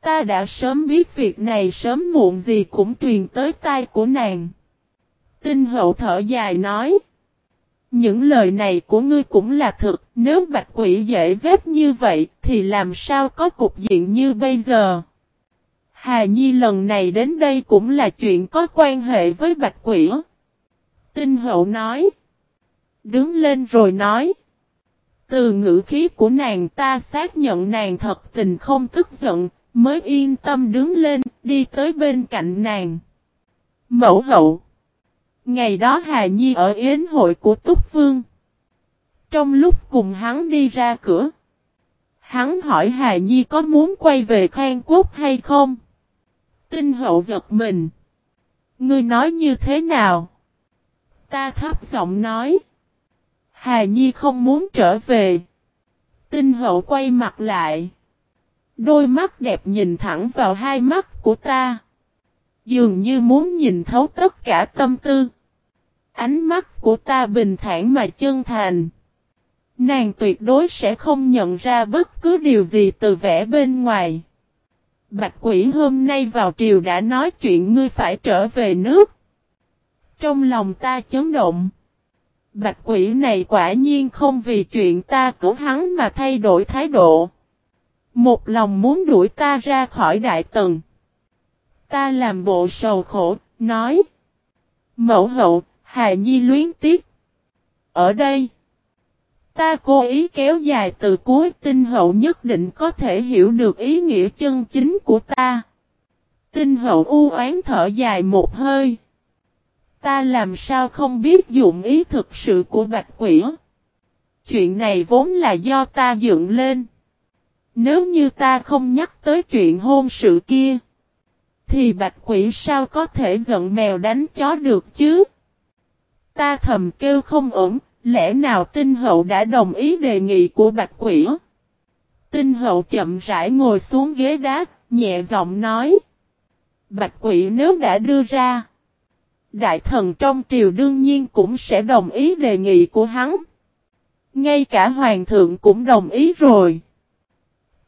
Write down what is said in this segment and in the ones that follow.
Ta đã sớm biết việc này sớm muộn gì cũng truyền tới tai của nàng. Tinh hậu thở dài nói. Những lời này của ngươi cũng là thật. nếu bạch quỷ dễ giết như vậy thì làm sao có cục diện như bây giờ. Hà Nhi lần này đến đây cũng là chuyện có quan hệ với bạch quỷ. Tinh hậu nói. Đứng lên rồi nói. Từ ngữ khí của nàng ta xác nhận nàng thật tình không tức giận, mới yên tâm đứng lên, đi tới bên cạnh nàng. Mẫu hậu. Ngày đó Hà Nhi ở yến hội của Túc Vương. Trong lúc cùng hắn đi ra cửa. Hắn hỏi Hà Nhi có muốn quay về Khang Quốc hay không? Tinh hậu giật mình. Ngươi nói như thế nào? Ta thấp giọng nói. Hà Nhi không muốn trở về. Tinh hậu quay mặt lại. Đôi mắt đẹp nhìn thẳng vào hai mắt của ta. Dường như muốn nhìn thấu tất cả tâm tư. Ánh mắt của ta bình thản mà chân thành. Nàng tuyệt đối sẽ không nhận ra bất cứ điều gì từ vẻ bên ngoài. Bạch quỷ hôm nay vào triều đã nói chuyện ngươi phải trở về nước. Trong lòng ta chấn động. Bạch quỷ này quả nhiên không vì chuyện ta cứu hắn mà thay đổi thái độ. Một lòng muốn đuổi ta ra khỏi đại tầng. Ta làm bộ sầu khổ, nói. Mẫu hậu, Hà Nhi luyến tiếc. Ở đây, ta cố ý kéo dài từ cuối tinh hậu nhất định có thể hiểu được ý nghĩa chân chính của ta. Tinh hậu u oán thở dài một hơi. Ta làm sao không biết dụng ý thực sự của bạch quỷ. Chuyện này vốn là do ta dựng lên. Nếu như ta không nhắc tới chuyện hôn sự kia. Thì bạch quỷ sao có thể giận mèo đánh chó được chứ? Ta thầm kêu không ổn, lẽ nào tinh hậu đã đồng ý đề nghị của bạch quỷ? Tinh hậu chậm rãi ngồi xuống ghế đá, nhẹ giọng nói. Bạch quỷ nếu đã đưa ra. Đại thần trong triều đương nhiên cũng sẽ đồng ý đề nghị của hắn. Ngay cả hoàng thượng cũng đồng ý rồi.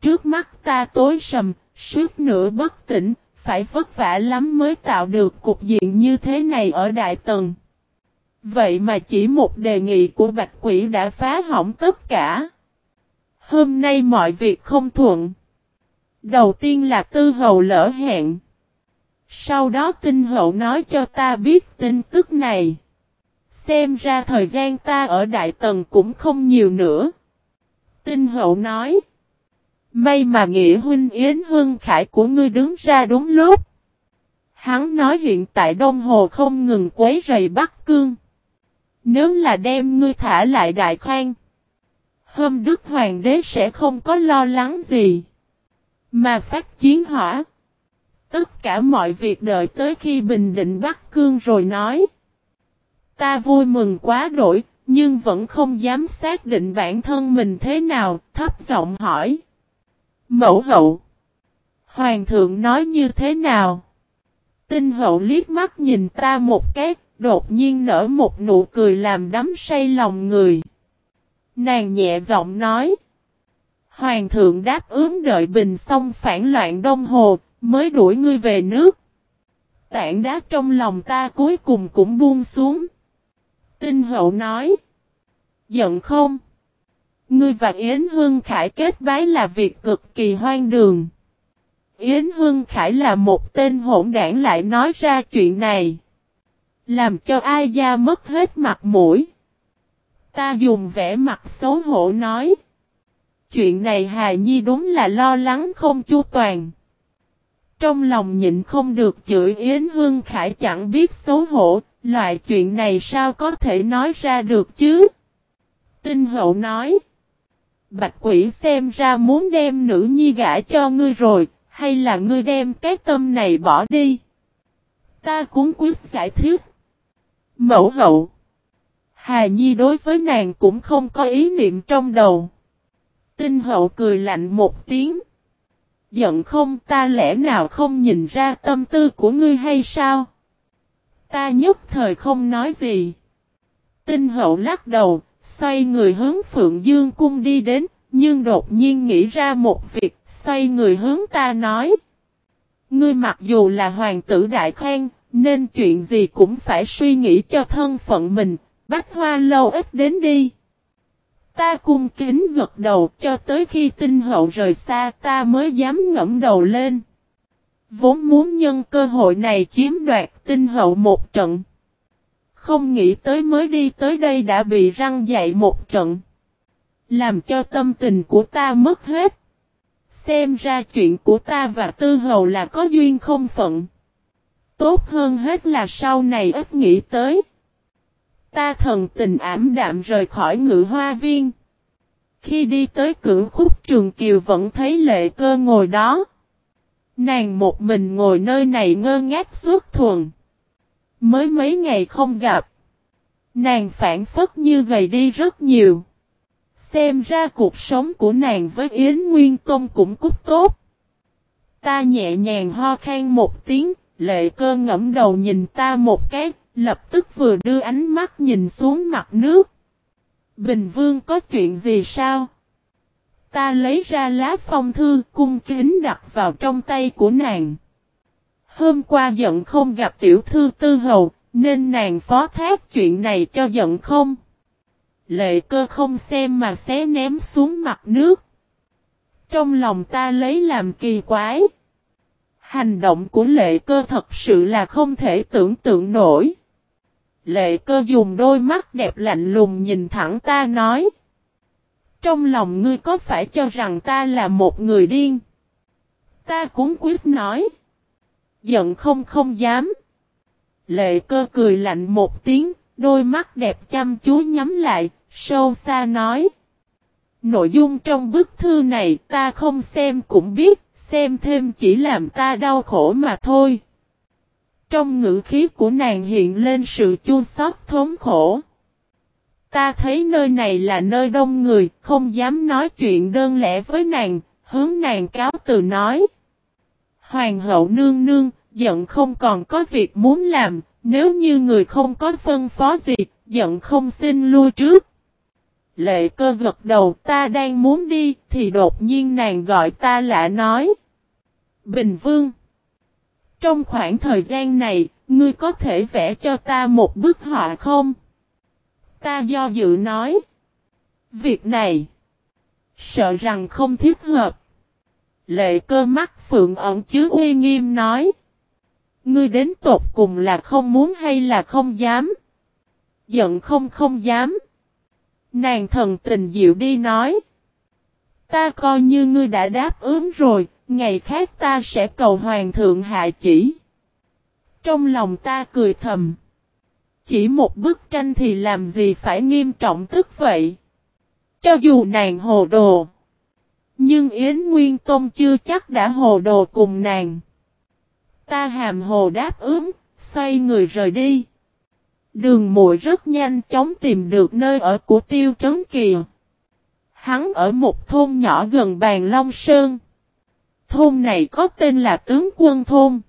Trước mắt ta tối sầm, suốt nửa bất tỉnh, phải vất vả lắm mới tạo được cục diện như thế này ở Đại Tần. Vậy mà chỉ một đề nghị của Bạch Quỷ đã phá hỏng tất cả. Hôm nay mọi việc không thuận. Đầu tiên là tư hầu lỡ hẹn. Sau đó tinh hậu nói cho ta biết tin tức này. Xem ra thời gian ta ở Đại Tần cũng không nhiều nữa. Tinh hậu nói. May mà nghĩa huynh Yến Hương Khải của ngươi đứng ra đúng lúc. Hắn nói hiện tại Đông Hồ không ngừng quấy rầy Bắc Cương. Nếu là đem ngươi thả lại Đại Khoan. Hôm Đức Hoàng đế sẽ không có lo lắng gì. Mà phát chiến hỏa. Tất cả mọi việc đợi tới khi Bình Định Bắc Cương rồi nói. Ta vui mừng quá đổi, nhưng vẫn không dám xác định bản thân mình thế nào, thấp giọng hỏi. Mẫu hậu. Hoàng thượng nói như thế nào? Tinh hậu liếc mắt nhìn ta một cái, đột nhiên nở một nụ cười làm đắm say lòng người. Nàng nhẹ giọng nói. Hoàng thượng đáp ứng đợi bình xong phản loạn Đông Hồ, mới đuổi ngươi về nước. Tảng đá trong lòng ta cuối cùng cũng buông xuống. Tinh hậu nói. Giận không? Ngươi và Yến Hương Khải kết bái là việc cực kỳ hoang đường. Yến Hương Khải là một tên hỗn đảng lại nói ra chuyện này. Làm cho ai gia mất hết mặt mũi. Ta dùng vẻ mặt xấu hổ nói. Chuyện này Hà Nhi đúng là lo lắng không chu toàn. Trong lòng nhịn không được chửi Yến Hương Khải chẳng biết xấu hổ, loại chuyện này sao có thể nói ra được chứ? Tinh hậu nói. Bạch quỷ xem ra muốn đem nữ nhi gả cho ngươi rồi, hay là ngươi đem cái tâm này bỏ đi? Ta cũng quyết giải thích. Mẫu hậu. Hà Nhi đối với nàng cũng không có ý niệm trong đầu. Tinh hậu cười lạnh một tiếng. Giận không ta lẽ nào không nhìn ra tâm tư của ngươi hay sao? Ta nhất thời không nói gì. Tinh hậu lắc đầu, xoay người hướng Phượng Dương cung đi đến, nhưng đột nhiên nghĩ ra một việc, xoay người hướng ta nói. Ngươi mặc dù là hoàng tử đại khoan, nên chuyện gì cũng phải suy nghĩ cho thân phận mình, bách hoa lâu ít đến đi. Ta cung kính gật đầu cho tới khi tinh hậu rời xa ta mới dám ngẫm đầu lên. Vốn muốn nhân cơ hội này chiếm đoạt tinh hậu một trận. Không nghĩ tới mới đi tới đây đã bị răng dạy một trận. Làm cho tâm tình của ta mất hết. Xem ra chuyện của ta và tư hầu là có duyên không phận. Tốt hơn hết là sau này ít nghĩ tới. Ta thần tình ảm đạm rời khỏi ngự hoa viên. Khi đi tới cửa khúc trường kiều vẫn thấy lệ cơ ngồi đó. Nàng một mình ngồi nơi này ngơ ngác suốt thuần. Mới mấy ngày không gặp. Nàng phản phất như gầy đi rất nhiều. Xem ra cuộc sống của nàng với Yến Nguyên Công cũng cút tốt. Ta nhẹ nhàng ho khan một tiếng, lệ cơ ngẫm đầu nhìn ta một cái, lập tức vừa đưa ánh mắt nhìn xuống mặt nước. Bình Vương có chuyện gì sao? Ta lấy ra lá phong thư cung kính đặt vào trong tay của nàng. Hôm qua giận không gặp tiểu thư tư hầu, nên nàng phó thác chuyện này cho giận không? Lệ cơ không xem mà xé ném xuống mặt nước. Trong lòng ta lấy làm kỳ quái. Hành động của lệ cơ thật sự là không thể tưởng tượng nổi. Lệ cơ dùng đôi mắt đẹp lạnh lùng nhìn thẳng ta nói. Trong lòng ngươi có phải cho rằng ta là một người điên? Ta cũng quyết nói. Giận không không dám. Lệ cơ cười lạnh một tiếng, đôi mắt đẹp chăm chú nhắm lại, sâu xa nói. Nội dung trong bức thư này ta không xem cũng biết, xem thêm chỉ làm ta đau khổ mà thôi. Trong ngữ khí của nàng hiện lên sự chua xót thống khổ. Ta thấy nơi này là nơi đông người, không dám nói chuyện đơn lẻ với nàng, hướng nàng cáo từ nói. Hoàng hậu nương nương, giận không còn có việc muốn làm, nếu như người không có phân phó gì, giận không xin lui trước. Lệ cơ gật đầu ta đang muốn đi, thì đột nhiên nàng gọi ta lạ nói. Bình Vương Trong khoảng thời gian này, ngươi có thể vẽ cho ta một bức họa không? Ta do dự nói. Việc này. Sợ rằng không thiết hợp. Lệ cơ mắt phượng ẩn chứa uy nghiêm nói. Ngươi đến tột cùng là không muốn hay là không dám. Giận không không dám. Nàng thần tình dịu đi nói. Ta coi như ngươi đã đáp ứng rồi, ngày khác ta sẽ cầu hoàng thượng hạ chỉ. Trong lòng ta cười thầm. Chỉ một bức tranh thì làm gì phải nghiêm trọng tức vậy. Cho dù nàng hồ đồ. Nhưng Yến Nguyên Tôn chưa chắc đã hồ đồ cùng nàng. Ta hàm hồ đáp ứng, xoay người rời đi. Đường muội rất nhanh chóng tìm được nơi ở của Tiêu Trấn Kỳ. Hắn ở một thôn nhỏ gần bàn Long Sơn. Thôn này có tên là Tướng Quân Thôn.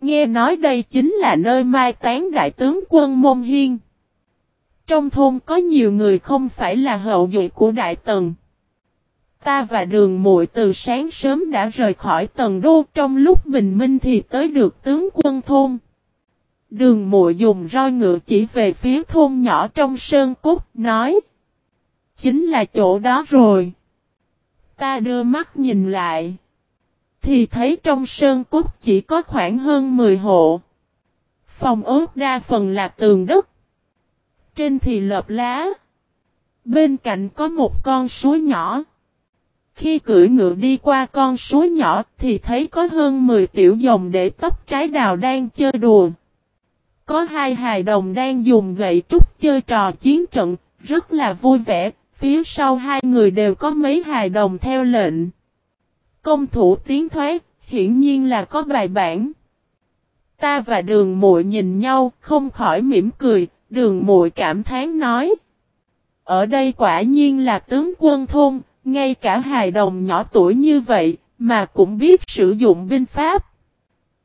Nghe nói đây chính là nơi mai tán đại tướng quân Môn Hiên. Trong thôn có nhiều người không phải là hậu duệ của Đại Tần. Ta và đường muội từ sáng sớm đã rời khỏi tầng Đô trong lúc bình minh thì tới được tướng quân thôn. Đường muội dùng roi ngựa chỉ về phía thôn nhỏ trong sơn cốt, nói. Chính là chỗ đó rồi. Ta đưa mắt nhìn lại. Thì thấy trong sơn cốt chỉ có khoảng hơn 10 hộ. Phòng ốt đa phần là tường đất. Trên thì lợp lá. Bên cạnh có một con suối nhỏ. Khi cưỡi ngựa đi qua con suối nhỏ thì thấy có hơn 10 tiểu dòng để tóc trái đào đang chơi đùa. Có hai hài đồng đang dùng gậy trúc chơi trò chiến trận, rất là vui vẻ, phía sau hai người đều có mấy hài đồng theo lệnh. Công thủ tiến thoát, hiển nhiên là có bài bản. Ta và đường muội nhìn nhau, không khỏi mỉm cười, đường muội cảm thán nói. Ở đây quả nhiên là tướng quân thôn, ngay cả hài đồng nhỏ tuổi như vậy, mà cũng biết sử dụng binh pháp.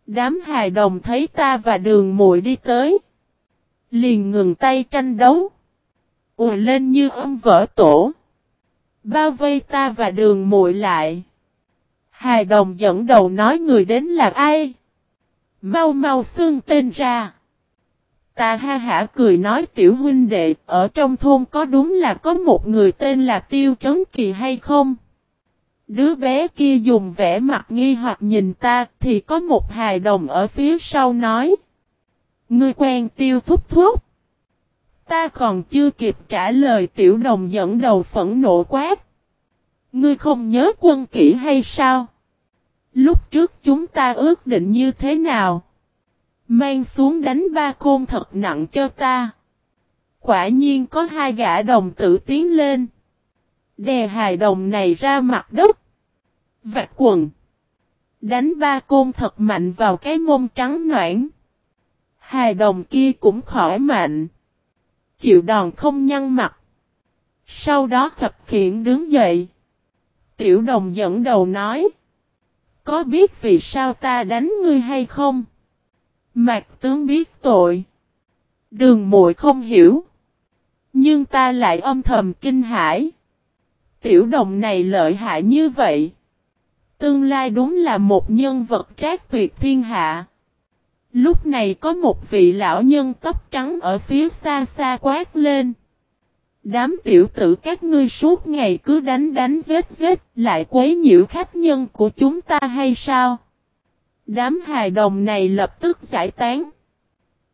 Đám hài đồng thấy ta và đường muội đi tới. Liền ngừng tay tranh đấu. Ùa lên như âm vỡ tổ. Bao vây ta và đường muội lại. Hài đồng dẫn đầu nói người đến là ai? Mau mau xương tên ra. Ta ha hả cười nói tiểu huynh đệ, ở trong thôn có đúng là có một người tên là Tiêu Trấn Kỳ hay không? Đứa bé kia dùng vẻ mặt nghi hoặc nhìn ta, thì có một hài đồng ở phía sau nói. Ngươi quen tiêu thúc thúc. Ta còn chưa kịp trả lời tiểu đồng dẫn đầu phẫn nộ quát. Ngươi không nhớ quân kỹ hay sao? Lúc trước chúng ta ước định như thế nào? Mang xuống đánh ba côn thật nặng cho ta. Quả nhiên có hai gã đồng tử tiến lên. Đè hài đồng này ra mặt đất. Vạt quần. Đánh ba côn thật mạnh vào cái mông trắng noãn. Hài đồng kia cũng khỏi mạnh. Chịu đòn không nhăn mặt. Sau đó khập khiển đứng dậy. Tiểu đồng dẫn đầu nói. Có biết vì sao ta đánh ngươi hay không? Mạc tướng biết tội. Đường muội không hiểu. Nhưng ta lại âm thầm kinh hãi. Tiểu đồng này lợi hại như vậy. Tương lai đúng là một nhân vật trác tuyệt thiên hạ. Lúc này có một vị lão nhân tóc trắng ở phía xa xa quát lên. Đám tiểu tử các ngươi suốt ngày cứ đánh đánh giết giết, lại quấy nhiễu khách nhân của chúng ta hay sao? Đám hài đồng này lập tức giải tán.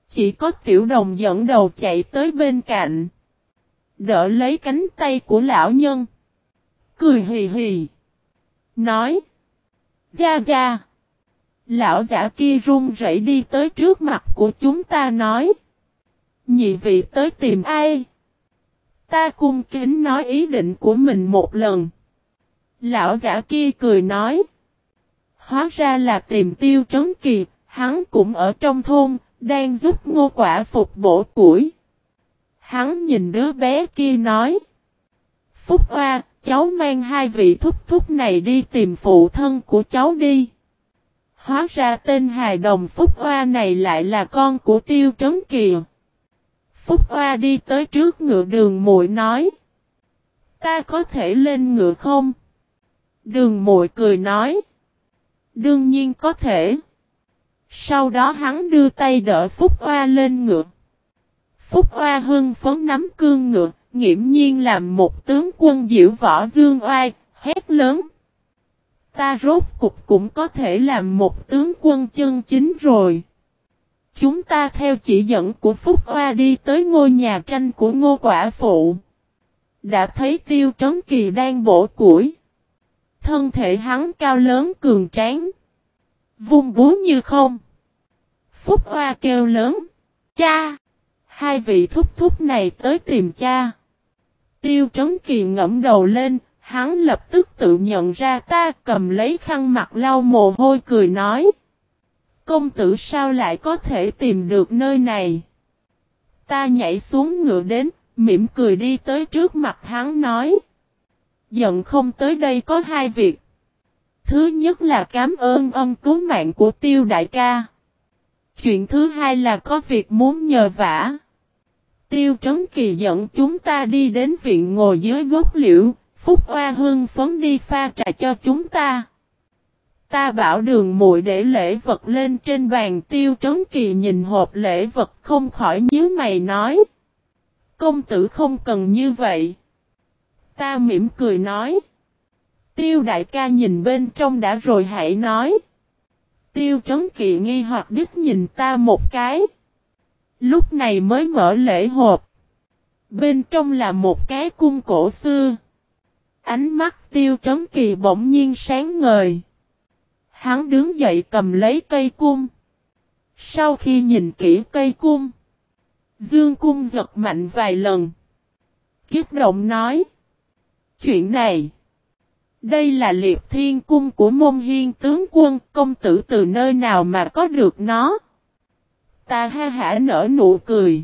Chỉ có tiểu đồng dẫn đầu chạy tới bên cạnh. Đỡ lấy cánh tay của lão nhân. Cười hì hì. Nói. ra ra. Lão giả kia run rẩy đi tới trước mặt của chúng ta nói. Nhị vị tới tìm ai? Ta cung kính nói ý định của mình một lần. Lão giả kia cười nói. Hóa ra là tìm tiêu trấn kỳ, hắn cũng ở trong thôn, đang giúp ngô quả phục bổ củi. Hắn nhìn đứa bé kia nói. Phúc Hoa, cháu mang hai vị thúc thúc này đi tìm phụ thân của cháu đi. Hóa ra tên hài đồng Phúc Hoa này lại là con của Tiêu Trấn Kỳ. Phúc Hoa đi tới trước ngựa đường muội nói. Ta có thể lên ngựa không? Đường muội cười nói. Đương nhiên có thể. Sau đó hắn đưa tay đỡ Phúc Hoa lên ngựa. Phúc Hoa hưng phấn nắm cương ngựa, nghiễm nhiên làm một tướng quân diễu võ dương oai, hét lớn. Ta rốt cục cũng có thể làm một tướng quân chân chính rồi. Chúng ta theo chỉ dẫn của Phúc Hoa đi tới ngôi nhà tranh của ngô quả phụ. Đã thấy tiêu trấn kỳ đang bổ củi. Thân thể hắn cao lớn cường tráng. Vung búa như không. Phúc Hoa kêu lớn. Cha! Hai vị thúc thúc này tới tìm cha. Tiêu trấn kỳ ngẫm đầu lên, hắn lập tức tự nhận ra ta cầm lấy khăn mặt lau mồ hôi cười nói. Công tử sao lại có thể tìm được nơi này? Ta nhảy xuống ngựa đến, mỉm cười đi tới trước mặt hắn nói. Giận không tới đây có hai việc. Thứ nhất là cảm ơn ân cứu mạng của tiêu đại ca. Chuyện thứ hai là có việc muốn nhờ vả. Tiêu Trấn Kỳ dẫn chúng ta đi đến viện ngồi dưới gốc liễu, Phúc Hoa hương phấn đi pha trà cho chúng ta. Ta bảo đường muội để lễ vật lên trên bàn tiêu trấn kỳ nhìn hộp lễ vật không khỏi nhíu mày nói. Công tử không cần như vậy. Ta mỉm cười nói. Tiêu đại ca nhìn bên trong đã rồi hãy nói. Tiêu trấn kỵ nghi hoặc đứt nhìn ta một cái. Lúc này mới mở lễ hộp. Bên trong là một cái cung cổ xưa. Ánh mắt tiêu trấn kỳ bỗng nhiên sáng ngời. Hắn đứng dậy cầm lấy cây cung. Sau khi nhìn kỹ cây cung. Dương cung giật mạnh vài lần. Kiếp động nói. Chuyện này. Đây là liệp thiên cung của môn hiên tướng quân, công tử từ nơi nào mà có được nó. Ta ha hả nở nụ cười.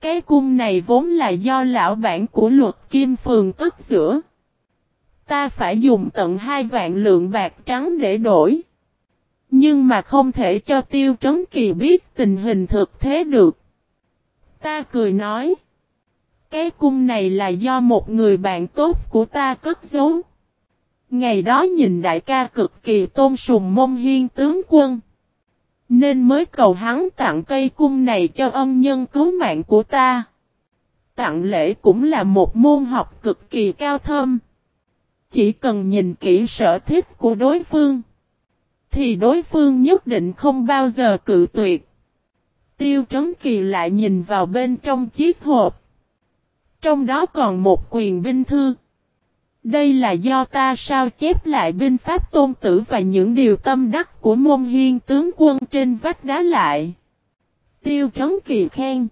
Cái cung này vốn là do lão bản của luật kim phường cất giữa. Ta phải dùng tận hai vạn lượng bạc trắng để đổi. Nhưng mà không thể cho tiêu trấn kỳ biết tình hình thực thế được. Ta cười nói. Cái cung này là do một người bạn tốt của ta cất giấu. Ngày đó nhìn đại ca cực kỳ tôn sùng mông hiên tướng quân. Nên mới cầu hắn tặng cây cung này cho ân nhân cứu mạng của ta. Tặng lễ cũng là một môn học cực kỳ cao thâm. Chỉ cần nhìn kỹ sở thích của đối phương. Thì đối phương nhất định không bao giờ cự tuyệt. Tiêu Trấn Kỳ lại nhìn vào bên trong chiếc hộp. Trong đó còn một quyền binh thư. Đây là do ta sao chép lại binh pháp tôn tử và những điều tâm đắc của môn hiên tướng quân trên vách đá lại. Tiêu Trấn Kỳ khen.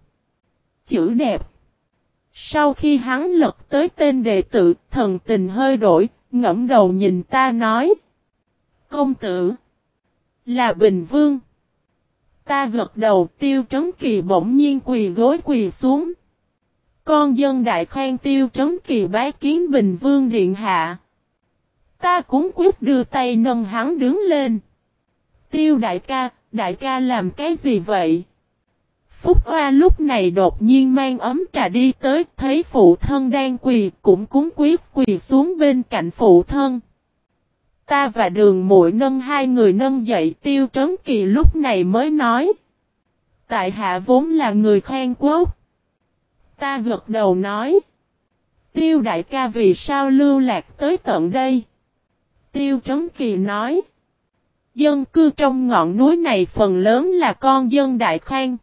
Chữ đẹp. Sau khi hắn lật tới tên đệ tử, thần tình hơi đổi, ngẫm đầu nhìn ta nói. Công tử. Là Bình Vương. Ta gật đầu tiêu trấn kỳ bỗng nhiên quỳ gối quỳ xuống. Con dân đại khoan tiêu trấn kỳ bái kiến Bình Vương Điện Hạ. Ta cũng quyết đưa tay nâng hắn đứng lên. Tiêu đại ca, đại ca làm cái gì vậy? Phúc Hoa lúc này đột nhiên mang ấm trà đi tới, thấy phụ thân đang quỳ, cũng cúng quyết quỳ xuống bên cạnh phụ thân. Ta và đường muội nâng hai người nâng dậy tiêu trấn kỳ lúc này mới nói. Tại hạ vốn là người khoan quốc. Ta gật đầu nói. Tiêu đại ca vì sao lưu lạc tới tận đây? Tiêu trấn kỳ nói. Dân cư trong ngọn núi này phần lớn là con dân đại khang.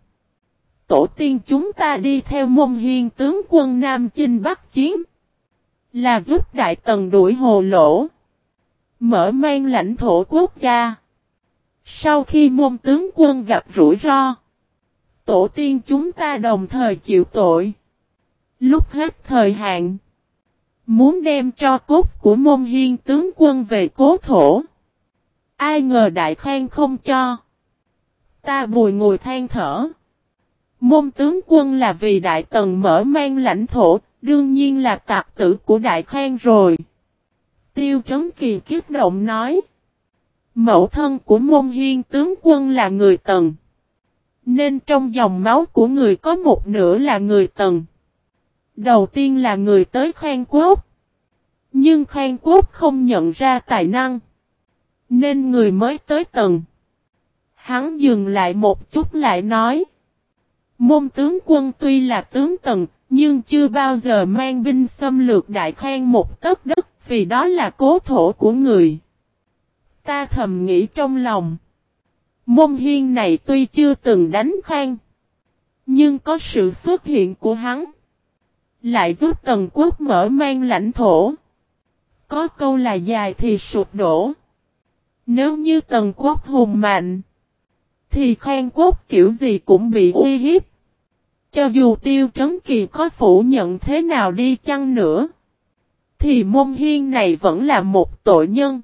Tổ tiên chúng ta đi theo mông hiên tướng quân Nam Chinh Bắc Chiến. Là giúp đại tần đuổi hồ lỗ. Mở mang lãnh thổ quốc gia. Sau khi môn tướng quân gặp rủi ro. Tổ tiên chúng ta đồng thời chịu tội. Lúc hết thời hạn. Muốn đem cho cốt của môn hiên tướng quân về cố thổ. Ai ngờ đại khang không cho. Ta bùi ngồi than thở. Môn tướng quân là vì đại tần mở mang lãnh thổ, đương nhiên là tạc tử của đại khang rồi. Tiêu Trấn Kỳ kiết động nói. Mẫu thân của môn hiên tướng quân là người tần. Nên trong dòng máu của người có một nửa là người tần. Đầu tiên là người tới Khang Quốc. Nhưng Khang Quốc không nhận ra tài năng. Nên người mới tới tầng. Hắn dừng lại một chút lại nói. Môn tướng quân tuy là tướng tầng, nhưng chưa bao giờ mang binh xâm lược đại khang một tấc đất vì đó là cố thổ của người. Ta thầm nghĩ trong lòng. Môn hiên này tuy chưa từng đánh khang. Nhưng có sự xuất hiện của hắn. Lại giúp tần quốc mở mang lãnh thổ. Có câu là dài thì sụp đổ. Nếu như tần quốc hùng mạnh. Thì khang quốc kiểu gì cũng bị uy hiếp. Cho dù tiêu trấn kỳ có phủ nhận thế nào đi chăng nữa thì môn hiên này vẫn là một tội nhân.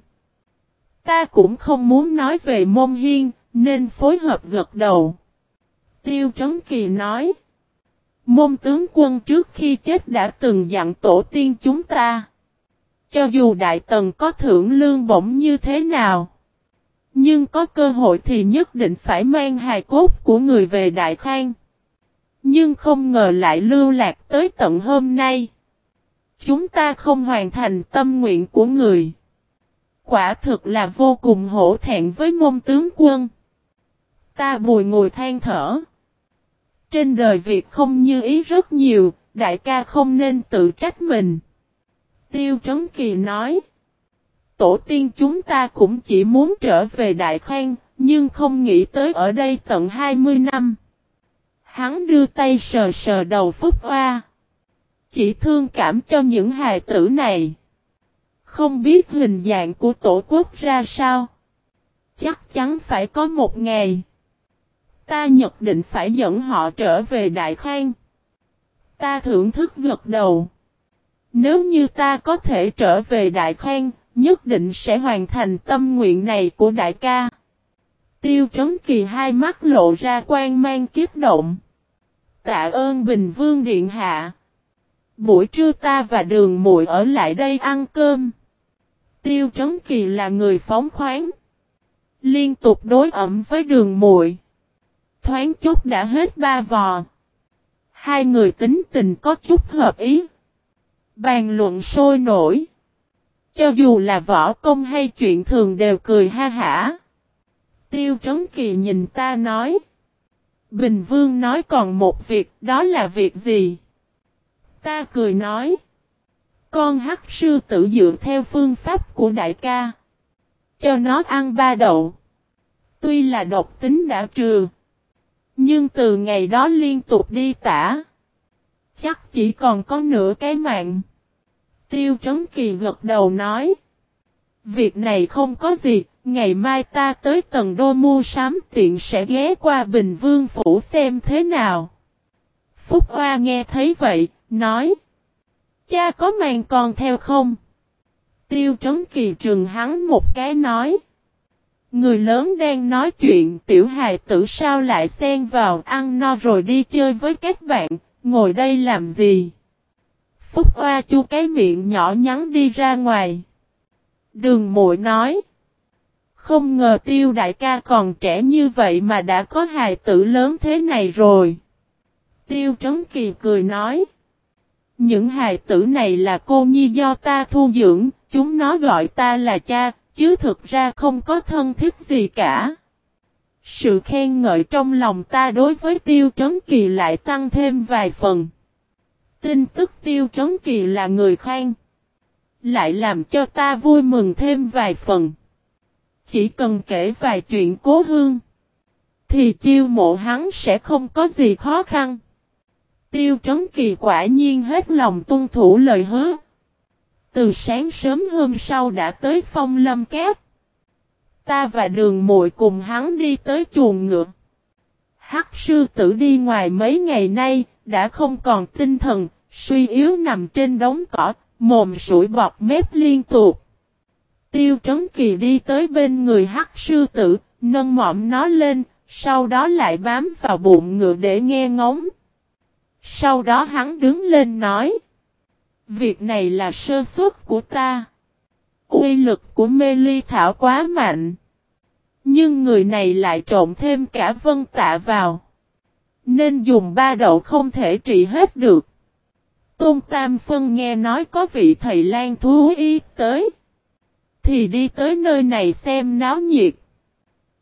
Ta cũng không muốn nói về môn hiên, nên phối hợp gật đầu. Tiêu Trấn Kỳ nói. Môn tướng quân trước khi chết đã từng dặn tổ tiên chúng ta. Cho dù Đại Tần có thưởng lương bổng như thế nào. Nhưng có cơ hội thì nhất định phải mang hài cốt của người về Đại Khang. Nhưng không ngờ lại lưu lạc tới tận hôm nay. Chúng ta không hoàn thành tâm nguyện của người. Quả thực là vô cùng hổ thẹn với môn tướng quân. Ta bùi ngồi than thở. Trên đời việc không như ý rất nhiều, đại ca không nên tự trách mình. Tiêu Trấn Kỳ nói. Tổ tiên chúng ta cũng chỉ muốn trở về Đại Khang, nhưng không nghĩ tới ở đây tận 20 năm. Hắn đưa tay sờ sờ đầu Phúc Hoa. Chỉ thương cảm cho những hài tử này. Không biết hình dạng của tổ quốc ra sao. Chắc chắn phải có một ngày. Ta nhất định phải dẫn họ trở về Đại Khang. Ta thưởng thức gật đầu. Nếu như ta có thể trở về Đại Khang, nhất định sẽ hoàn thành tâm nguyện này của đại ca. Tiêu Trấn Kỳ hai mắt lộ ra quan mang kiếp động. Tạ ơn Bình Vương Điện Hạ. Buổi trưa ta và đường muội ở lại đây ăn cơm. Tiêu Trấn Kỳ là người phóng khoáng. Liên tục đối ẩm với đường muội. Thoáng chút đã hết ba vò. Hai người tính tình có chút hợp ý. Bàn luận sôi nổi. Cho dù là võ công hay chuyện thường đều cười ha hả. Tiêu Trấn Kỳ nhìn ta nói. Bình Vương nói còn một việc, đó là việc gì? Ta cười nói. Con hắc sư tự dựa theo phương pháp của đại ca. Cho nó ăn ba đậu. Tuy là độc tính đã trừ. Nhưng từ ngày đó liên tục đi tả. Chắc chỉ còn có nửa cái mạng. Tiêu Trấn Kỳ gật đầu nói. Việc này không có gì, ngày mai ta tới tầng đô mua sắm tiện sẽ ghé qua Bình Vương Phủ xem thế nào. Phúc Hoa nghe thấy vậy, nói. Cha có mang con theo không? Tiêu Trấn Kỳ trừng hắn một cái nói. Người lớn đang nói chuyện tiểu hài tử sao lại xen vào ăn no rồi đi chơi với các bạn, ngồi đây làm gì? Phúc Hoa chu cái miệng nhỏ nhắn đi ra ngoài. Đường muội nói. Không ngờ tiêu đại ca còn trẻ như vậy mà đã có hài tử lớn thế này rồi. Tiêu Trấn Kỳ cười nói. Những hài tử này là cô nhi do ta thu dưỡng, chúng nó gọi ta là cha, chứ thực ra không có thân thiết gì cả. Sự khen ngợi trong lòng ta đối với Tiêu Trấn Kỳ lại tăng thêm vài phần. Tin tức Tiêu Trấn Kỳ là người khen. Lại làm cho ta vui mừng thêm vài phần. Chỉ cần kể vài chuyện cố hương. Thì chiêu mộ hắn sẽ không có gì khó khăn. Tiêu Trấn Kỳ quả nhiên hết lòng tuân thủ lời hứa. Từ sáng sớm hôm sau đã tới phong lâm kép. Ta và đường muội cùng hắn đi tới chuồng ngựa. Hắc sư tử đi ngoài mấy ngày nay, đã không còn tinh thần, suy yếu nằm trên đống cỏ, mồm sủi bọt mép liên tục. Tiêu Trấn Kỳ đi tới bên người hắc sư tử, nâng mỏm nó lên, sau đó lại bám vào bụng ngựa để nghe ngóng. Sau đó hắn đứng lên nói. Việc này là sơ suất của ta. Uy lực của mê ly thảo quá mạnh. Nhưng người này lại trộn thêm cả vân tạ vào. Nên dùng ba đậu không thể trị hết được. Tôn Tam Phân nghe nói có vị thầy lan thú y tới. Thì đi tới nơi này xem náo nhiệt.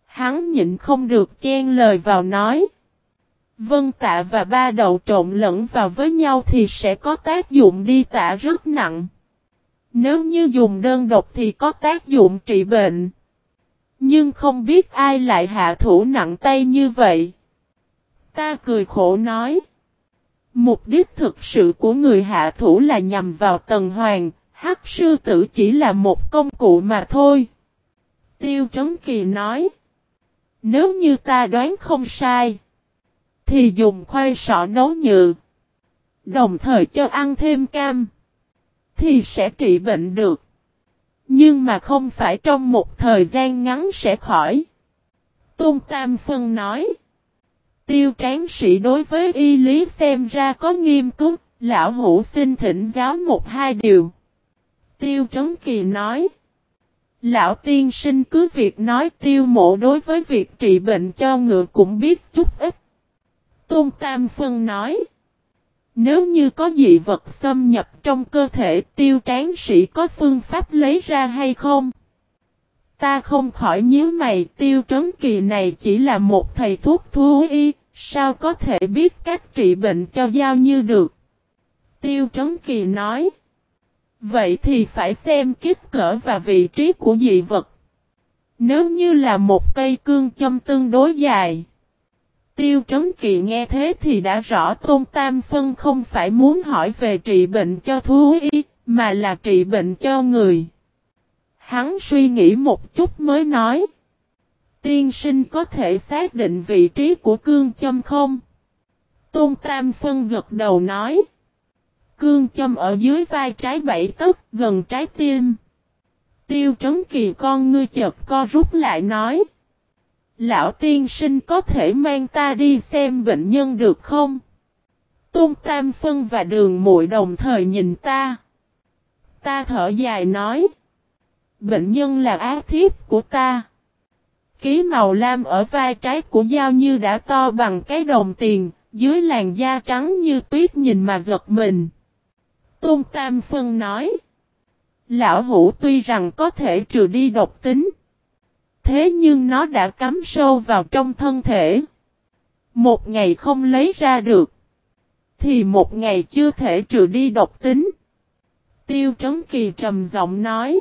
Hắn nhịn không được chen lời vào nói. Vân tạ và ba đầu trộn lẫn vào với nhau thì sẽ có tác dụng đi tạ rất nặng. Nếu như dùng đơn độc thì có tác dụng trị bệnh. Nhưng không biết ai lại hạ thủ nặng tay như vậy. Ta cười khổ nói. Mục đích thực sự của người hạ thủ là nhằm vào tần hoàng, hắc sư tử chỉ là một công cụ mà thôi. Tiêu Trấn Kỳ nói. Nếu như ta đoán không sai thì dùng khoai sọ nấu nhự. Đồng thời cho ăn thêm cam. Thì sẽ trị bệnh được. Nhưng mà không phải trong một thời gian ngắn sẽ khỏi. Tôn Tam Phân nói. Tiêu tráng sĩ đối với y lý xem ra có nghiêm túc, lão hữu xin thỉnh giáo một hai điều. Tiêu Trấn Kỳ nói. Lão tiên sinh cứ việc nói tiêu mộ đối với việc trị bệnh cho ngựa cũng biết chút ít. Tôn Tam Phân nói. Nếu như có dị vật xâm nhập trong cơ thể tiêu tráng sĩ có phương pháp lấy ra hay không? Ta không khỏi nhíu mày tiêu trấn kỳ này chỉ là một thầy thuốc thú y, sao có thể biết cách trị bệnh cho giao như được? Tiêu trấn kỳ nói. Vậy thì phải xem kích cỡ và vị trí của dị vật. Nếu như là một cây cương châm tương đối dài. Tiêu Trấn Kỳ nghe thế thì đã rõ Tôn Tam Phân không phải muốn hỏi về trị bệnh cho thú y, mà là trị bệnh cho người. Hắn suy nghĩ một chút mới nói. Tiên sinh có thể xác định vị trí của cương châm không? Tôn Tam Phân gật đầu nói. Cương châm ở dưới vai trái bảy tấc gần trái tim. Tiêu Trấn Kỳ con ngươi chợt co rút lại nói. Lão tiên sinh có thể mang ta đi xem bệnh nhân được không? Tôn Tam Phân và đường muội đồng thời nhìn ta. Ta thở dài nói. Bệnh nhân là ác thiếp của ta. Ký màu lam ở vai trái của Giao Như đã to bằng cái đồng tiền, dưới làn da trắng như tuyết nhìn mà giật mình. Tôn Tam Phân nói. Lão hủ tuy rằng có thể trừ đi độc tính. Thế nhưng nó đã cắm sâu vào trong thân thể. Một ngày không lấy ra được. Thì một ngày chưa thể trừ đi độc tính. Tiêu Trấn Kỳ trầm giọng nói.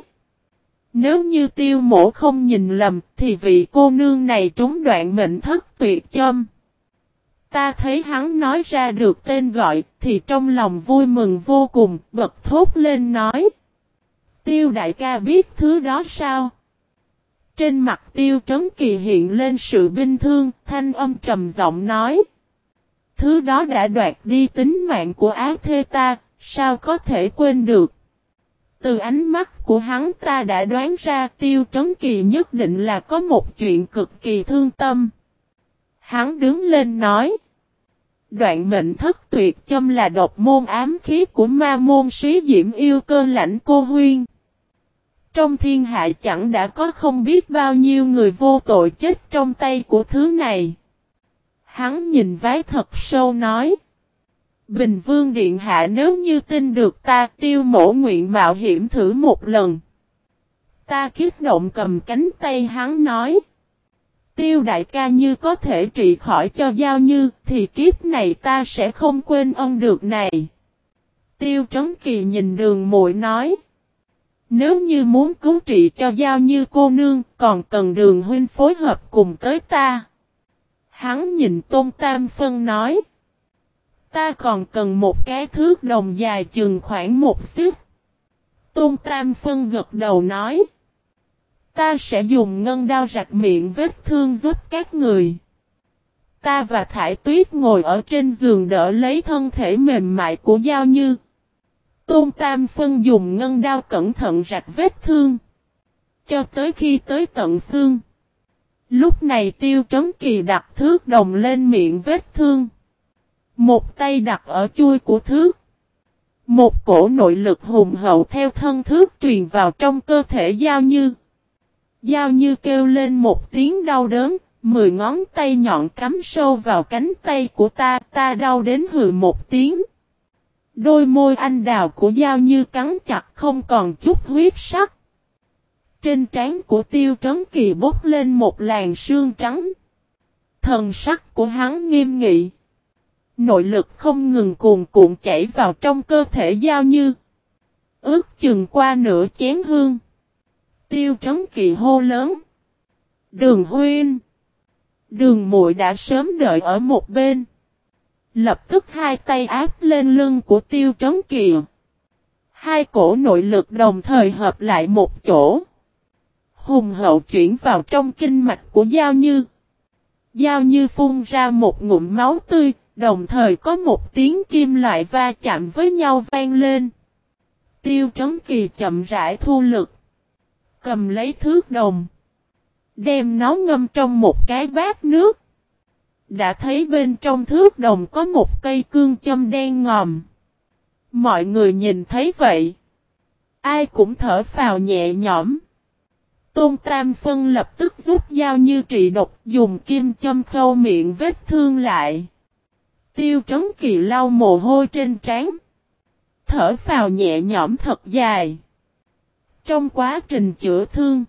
Nếu như tiêu mổ không nhìn lầm, thì vị cô nương này trúng đoạn mệnh thất tuyệt châm. Ta thấy hắn nói ra được tên gọi, thì trong lòng vui mừng vô cùng, bật thốt lên nói. Tiêu đại ca biết thứ đó sao? Trên mặt tiêu trấn kỳ hiện lên sự binh thương, thanh âm trầm giọng nói. Thứ đó đã đoạt đi tính mạng của ác thê ta, sao có thể quên được? Từ ánh mắt của hắn ta đã đoán ra tiêu trấn kỳ nhất định là có một chuyện cực kỳ thương tâm. Hắn đứng lên nói. Đoạn mệnh thất tuyệt châm là độc môn ám khí của ma môn sĩ diễm yêu cơ lãnh cô huyên. Trong thiên hạ chẳng đã có không biết bao nhiêu người vô tội chết trong tay của thứ này. Hắn nhìn vái thật sâu nói. Bình Vương Điện Hạ, nếu như tin được ta, tiêu mổ nguyện mạo hiểm thử một lần. Ta kiếp động cầm cánh tay hắn nói. Tiêu đại ca như có thể trị khỏi cho Giao Như, thì kiếp này ta sẽ không quên ơn được này. Tiêu Trấn Kỳ nhìn đường muội nói. Nếu như muốn cứu trị cho Giao Như cô nương, còn cần đường huynh phối hợp cùng tới ta. Hắn nhìn Tôn Tam Phân nói. Ta còn cần một cái thước đồng dài chừng khoảng một xíu. Tôn Tam Phân gật đầu nói. Ta sẽ dùng ngân đao rạch miệng vết thương giúp các người. Ta và Thải Tuyết ngồi ở trên giường đỡ lấy thân thể mềm mại của Giao Như. Tôn Tam Phân dùng ngân đao cẩn thận rạch vết thương. Cho tới khi tới tận xương. Lúc này Tiêu Trấn Kỳ đặt thước đồng lên miệng vết thương. Một tay đặt ở chui của thước. Một cổ nội lực hùng hậu theo thân thước truyền vào trong cơ thể Giao Như. Giao Như kêu lên một tiếng đau đớn, mười ngón tay nhọn cắm sâu vào cánh tay của ta, ta đau đến hừ một tiếng. Đôi môi anh đào của Giao Như cắn chặt không còn chút huyết sắc. Trên trán của Tiêu Trấn Kỳ bốc lên một làn sương trắng. Thần sắc của hắn nghiêm nghị. Nội lực không ngừng cuồn cuộn chảy vào trong cơ thể Giao Như. Ước chừng qua nửa chén hương. Tiêu Trấn Kỳ hô lớn. Đường Huyên. Đường muội đã sớm đợi ở một bên. Lập tức hai tay áp lên lưng của tiêu trấn kiều, Hai cổ nội lực đồng thời hợp lại một chỗ. Hùng hậu chuyển vào trong kinh mạch của Giao Như. Giao Như phun ra một ngụm máu tươi, đồng thời có một tiếng kim loại va chạm với nhau vang lên. Tiêu trấn kỳ chậm rãi thu lực. Cầm lấy thước đồng. Đem nó ngâm trong một cái bát nước. Đã thấy bên trong thước đồng có một cây cương châm đen ngòm. Mọi người nhìn thấy vậy. Ai cũng thở phào nhẹ nhõm. Tôn Tam Phân lập tức rút dao Như trị độc dùng kim châm khâu miệng vết thương lại. Tiêu Trấn Kỳ lau mồ hôi trên trán. Thở phào nhẹ nhõm thật dài. Trong quá trình chữa thương,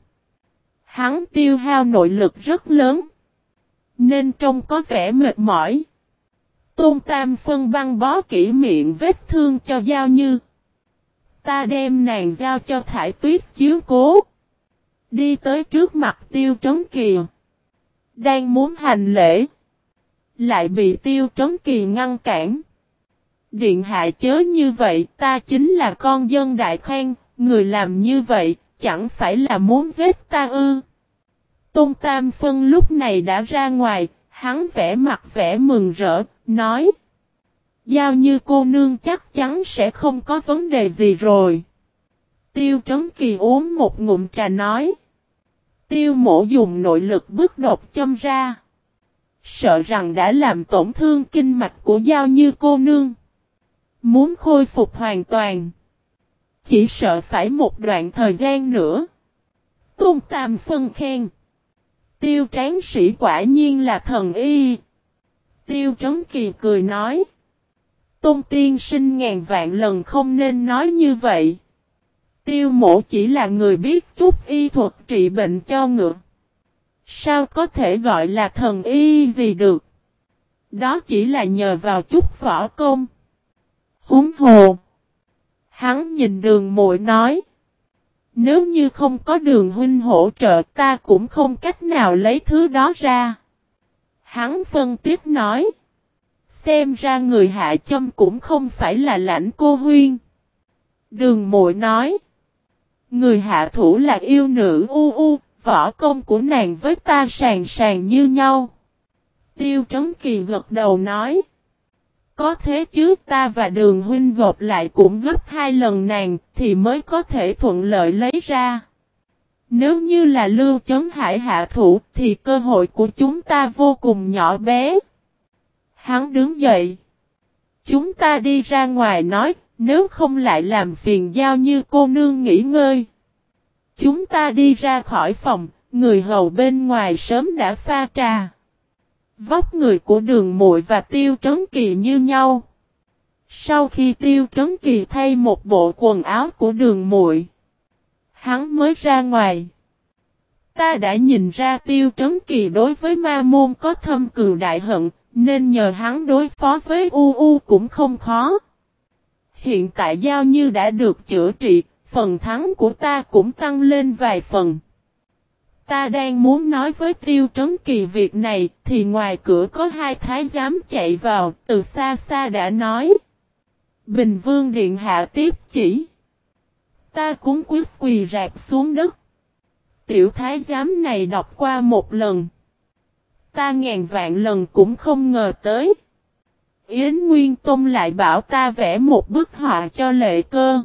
hắn tiêu hao nội lực rất lớn. Nên trông có vẻ mệt mỏi. Tôn Tam phân băng bó kỹ miệng vết thương cho Giao Như. Ta đem nàng giao cho Thải Tuyết chiếu cố. Đi tới trước mặt Tiêu Trấn Kỳ. Đang muốn hành lễ. Lại bị Tiêu Trấn Kỳ ngăn cản. Điện hạ chớ như vậy, ta chính là con dân đại khen. Người làm như vậy, chẳng phải là muốn giết ta ư. Tôn Tam Phân lúc này đã ra ngoài, hắn vẽ mặt vẻ mừng rỡ, nói. Giao như cô nương chắc chắn sẽ không có vấn đề gì rồi. Tiêu Trấn Kỳ uống một ngụm trà nói. Tiêu mổ dùng nội lực bức độc châm ra. Sợ rằng đã làm tổn thương kinh mạch của Giao như cô nương. Muốn khôi phục hoàn toàn. Chỉ sợ phải một đoạn thời gian nữa. Tôn Tam Phân khen. Tiêu tráng sĩ quả nhiên là thần y. Tiêu Trấn Kỳ cười nói. Tôn tiên sinh ngàn vạn lần không nên nói như vậy. Tiêu mổ chỉ là người biết chút y thuật trị bệnh cho ngựa. Sao có thể gọi là thần y gì được? Đó chỉ là nhờ vào chút võ công. Húng hồ. Hắn nhìn đường muội nói. Nếu như không có đường huynh hỗ trợ ta cũng không cách nào lấy thứ đó ra. Hắn phân tích nói. Xem ra người hạ châm cũng không phải là lãnh cô huyên. Đường mội nói. Người hạ thủ là yêu nữ u u, võ công của nàng với ta sàng sàng như nhau. Tiêu Trấn Kỳ gật đầu nói. Có thế chứ ta và đường huynh gộp lại cũng gấp hai lần nàng thì mới có thể thuận lợi lấy ra. Nếu như là lưu chấn hải hạ thủ thì cơ hội của chúng ta vô cùng nhỏ bé. Hắn đứng dậy. Chúng ta đi ra ngoài nói, nếu không lại làm phiền giao như cô nương nghỉ ngơi. Chúng ta đi ra khỏi phòng, người hầu bên ngoài sớm đã pha trà. Vóc người của đường muội và tiêu trấn kỳ như nhau. Sau khi tiêu trấn kỳ thay một bộ quần áo của đường muội hắn mới ra ngoài. Ta đã nhìn ra tiêu trấn kỳ đối với ma môn có thâm cừu đại hận, nên nhờ hắn đối phó với U U cũng không khó. Hiện tại giao như đã được chữa trị, phần thắng của ta cũng tăng lên vài phần. Ta đang muốn nói với tiêu trấn kỳ việc này, thì ngoài cửa có hai thái giám chạy vào, từ xa xa đã nói. Bình vương điện hạ tiếp chỉ. Ta cũng quyết quỳ rạc xuống đất. Tiểu thái giám này đọc qua một lần. Ta ngàn vạn lần cũng không ngờ tới. Yến Nguyên Tông lại bảo ta vẽ một bức họa cho lệ cơ.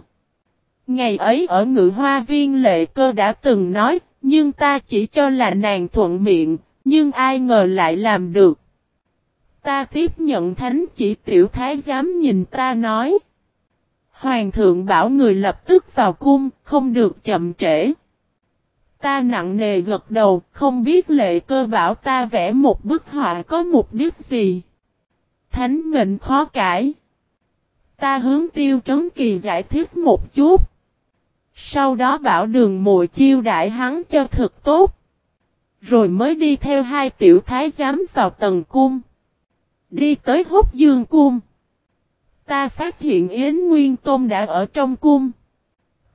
Ngày ấy ở ngự hoa viên lệ cơ đã từng nói, nhưng ta chỉ cho là nàng thuận miệng, nhưng ai ngờ lại làm được. Ta tiếp nhận thánh chỉ tiểu thái giám nhìn ta nói. Hoàng thượng bảo người lập tức vào cung, không được chậm trễ. Ta nặng nề gật đầu, không biết lệ cơ bảo ta vẽ một bức họa có mục đích gì. Thánh mệnh khó cãi. Ta hướng tiêu trấn kỳ giải thích một chút. Sau đó bảo đường mùi chiêu đại hắn cho thật tốt. Rồi mới đi theo hai tiểu thái giám vào tầng cung. Đi tới hốt dương cung. Ta phát hiện Yến Nguyên Tôn đã ở trong cung.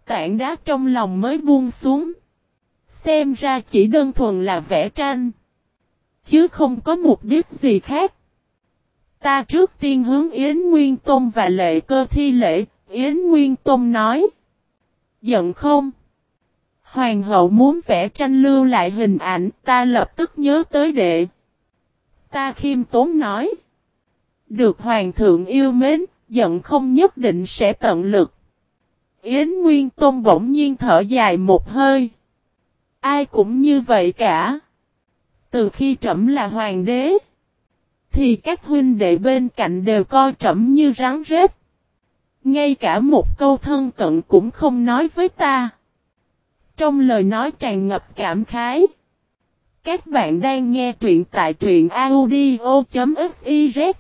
Tảng đá trong lòng mới buông xuống. Xem ra chỉ đơn thuần là vẽ tranh. Chứ không có mục đích gì khác. Ta trước tiên hướng Yến Nguyên Tôn và lệ cơ thi lễ. Yến Nguyên Tôn nói. Giận không? Hoàng hậu muốn vẽ tranh lưu lại hình ảnh. Ta lập tức nhớ tới đệ. Ta khiêm tốn nói. Được hoàng thượng yêu mến. Giận không nhất định sẽ tận lực. Yến Nguyên Tôn bỗng nhiên thở dài một hơi. Ai cũng như vậy cả. Từ khi trẫm là hoàng đế, thì các huynh đệ bên cạnh đều coi trẫm như rắn rết. Ngay cả một câu thân cận cũng không nói với ta. Trong lời nói tràn ngập cảm khái. Các bạn đang nghe truyện tại truyện audio.fiz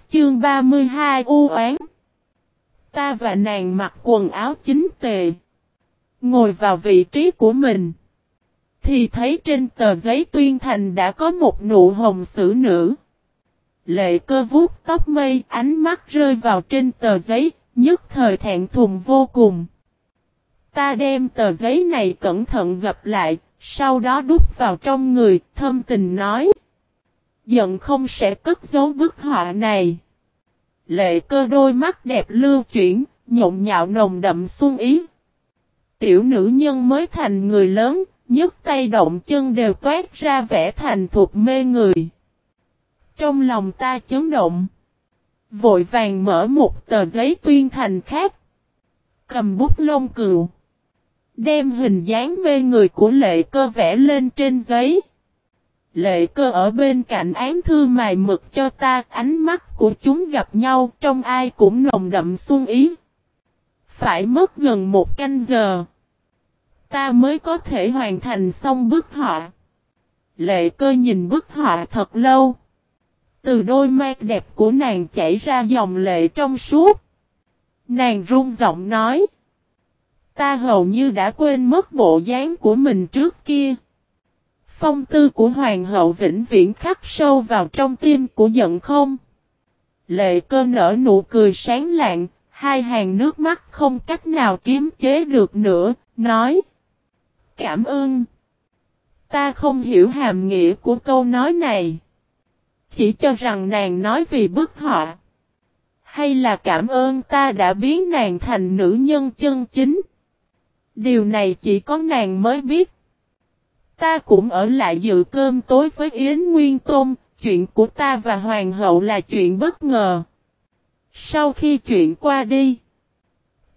chương 32 u oán. Ta và nàng mặc quần áo chính tề. Ngồi vào vị trí của mình. Thì thấy trên tờ giấy tuyên thành đã có một nụ hồng sử nữ. Lệ cơ vuốt tóc mây ánh mắt rơi vào trên tờ giấy, nhất thời thẹn thùng vô cùng. Ta đem tờ giấy này cẩn thận gặp lại, sau đó đút vào trong người, thâm tình nói. Giận không sẽ cất giấu bức họa này. Lệ cơ đôi mắt đẹp lưu chuyển, nhộn nhạo nồng đậm xuân ý. Tiểu nữ nhân mới thành người lớn, nhấc tay động chân đều toát ra vẻ thành thuộc mê người. Trong lòng ta chấn động. Vội vàng mở một tờ giấy tuyên thành khác. Cầm bút lông cừu. Đem hình dáng mê người của lệ cơ vẽ lên trên giấy. Lệ cơ ở bên cạnh án thư mài mực cho ta, ánh mắt của chúng gặp nhau trong ai cũng nồng đậm xuân ý. Phải mất gần một canh giờ. Ta mới có thể hoàn thành xong bức họa. Lệ cơ nhìn bức họa thật lâu. Từ đôi mắt đẹp của nàng chảy ra dòng lệ trong suốt. Nàng run giọng nói. Ta hầu như đã quên mất bộ dáng của mình trước kia. Phong tư của hoàng hậu vĩnh viễn khắc sâu vào trong tim của giận không. Lệ cơ nở nụ cười sáng lạng, hai hàng nước mắt không cách nào kiếm chế được nữa, nói. Cảm ơn. Ta không hiểu hàm nghĩa của câu nói này. Chỉ cho rằng nàng nói vì bức họ. Hay là cảm ơn ta đã biến nàng thành nữ nhân chân chính. Điều này chỉ có nàng mới biết. Ta cũng ở lại dự cơm tối với Yến Nguyên Tôn, chuyện của ta và Hoàng hậu là chuyện bất ngờ. Sau khi chuyện qua đi,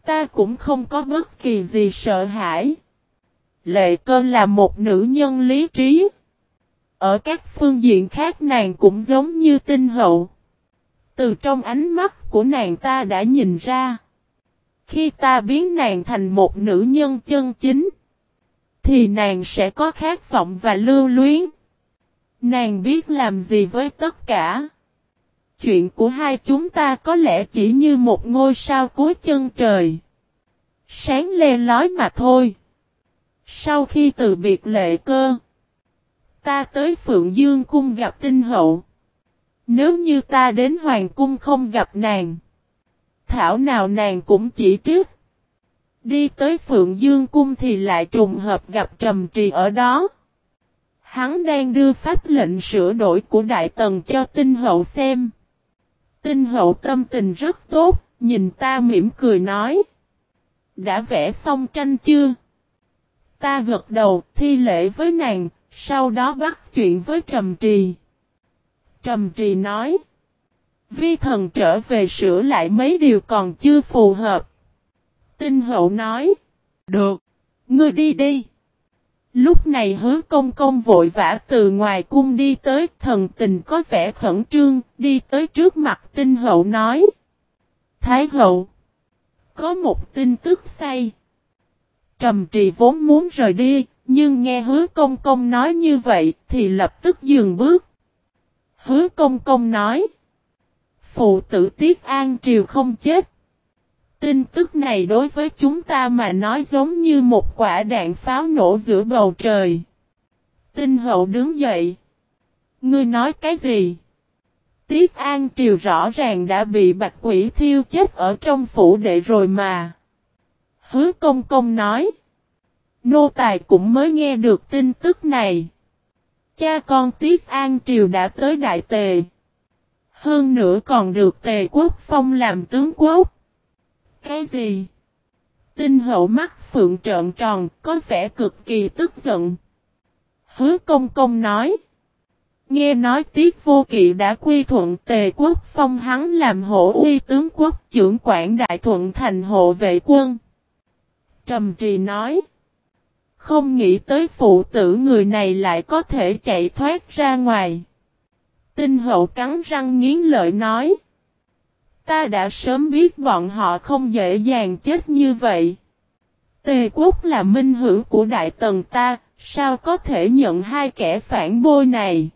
ta cũng không có bất kỳ gì sợ hãi. Lệ cơ là một nữ nhân lý trí. Ở các phương diện khác nàng cũng giống như tinh hậu. Từ trong ánh mắt của nàng ta đã nhìn ra. Khi ta biến nàng thành một nữ nhân chân chính, thì nàng sẽ có khát vọng và lưu luyến. Nàng biết làm gì với tất cả. Chuyện của hai chúng ta có lẽ chỉ như một ngôi sao cuối chân trời. Sáng le lói mà thôi. Sau khi từ biệt lệ cơ, ta tới Phượng Dương Cung gặp tinh hậu. Nếu như ta đến Hoàng Cung không gặp nàng, thảo nào nàng cũng chỉ trước. Đi tới Phượng Dương Cung thì lại trùng hợp gặp Trầm Trì ở đó. Hắn đang đưa pháp lệnh sửa đổi của Đại Tần cho tinh hậu xem. Tinh hậu tâm tình rất tốt, nhìn ta mỉm cười nói. Đã vẽ xong tranh chưa? Ta gật đầu, thi lễ với nàng, sau đó bắt chuyện với Trầm Trì. Trầm Trì nói. Vi thần trở về sửa lại mấy điều còn chưa phù hợp. Tinh hậu nói. Được. Ngươi đi đi. Lúc này hứa công công vội vã từ ngoài cung đi tới thần tình có vẻ khẩn trương, đi tới trước mặt tinh hậu nói. Thái hậu. Có một tin tức say. Trầm trì vốn muốn rời đi, nhưng nghe hứa công công nói như vậy thì lập tức dừng bước. Hứa công công nói. Phụ tử Tiết An Triều không chết. Tin tức này đối với chúng ta mà nói giống như một quả đạn pháo nổ giữa bầu trời. Tinh hậu đứng dậy. Ngươi nói cái gì? Tiết An Triều rõ ràng đã bị bạch quỷ thiêu chết ở trong phủ đệ rồi mà. Hứa công công nói. Nô tài cũng mới nghe được tin tức này. Cha con Tiết An Triều đã tới Đại Tề. Hơn nữa còn được Tề Quốc Phong làm tướng quốc. Cái gì? Tinh hậu mắt phượng trợn tròn, có vẻ cực kỳ tức giận. Hứa công công nói. Nghe nói Tiết Vô Kỵ đã quy thuận Tề Quốc Phong hắn làm hộ uy tướng quốc trưởng quản đại thuận thành hộ vệ quân. Trầm trì nói. Không nghĩ tới phụ tử người này lại có thể chạy thoát ra ngoài. Tinh hậu cắn răng nghiến lợi nói. Ta đã sớm biết bọn họ không dễ dàng chết như vậy. Tề quốc là minh hữu của đại tần ta, sao có thể nhận hai kẻ phản bôi này?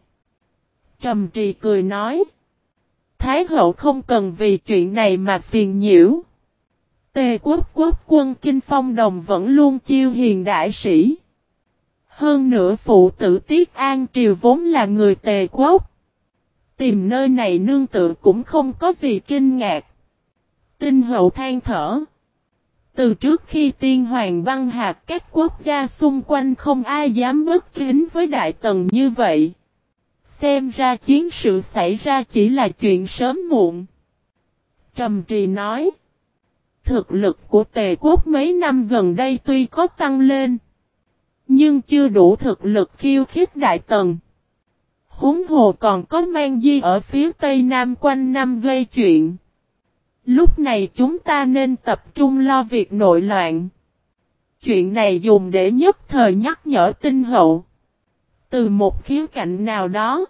Trầm trì cười nói. Thái hậu không cần vì chuyện này mà phiền nhiễu. Tề quốc quốc quân Kinh Phong Đồng vẫn luôn chiêu hiền đại sĩ. Hơn nữa phụ tử Tiết An Triều vốn là người tề quốc. Tìm nơi này nương tự cũng không có gì kinh ngạc. Tinh hậu than thở. Từ trước khi tiên hoàng băng hạt các quốc gia xung quanh không ai dám bất kính với đại tần như vậy. Xem ra chiến sự xảy ra chỉ là chuyện sớm muộn. Trầm trì nói. Thực lực của tề quốc mấy năm gần đây tuy có tăng lên. Nhưng chưa đủ thực lực khiêu khích đại tần. Húng hồ còn có mang di ở phía tây nam quanh năm gây chuyện. Lúc này chúng ta nên tập trung lo việc nội loạn. Chuyện này dùng để nhất thời nhắc nhở tinh hậu. Từ một khía cạnh nào đó.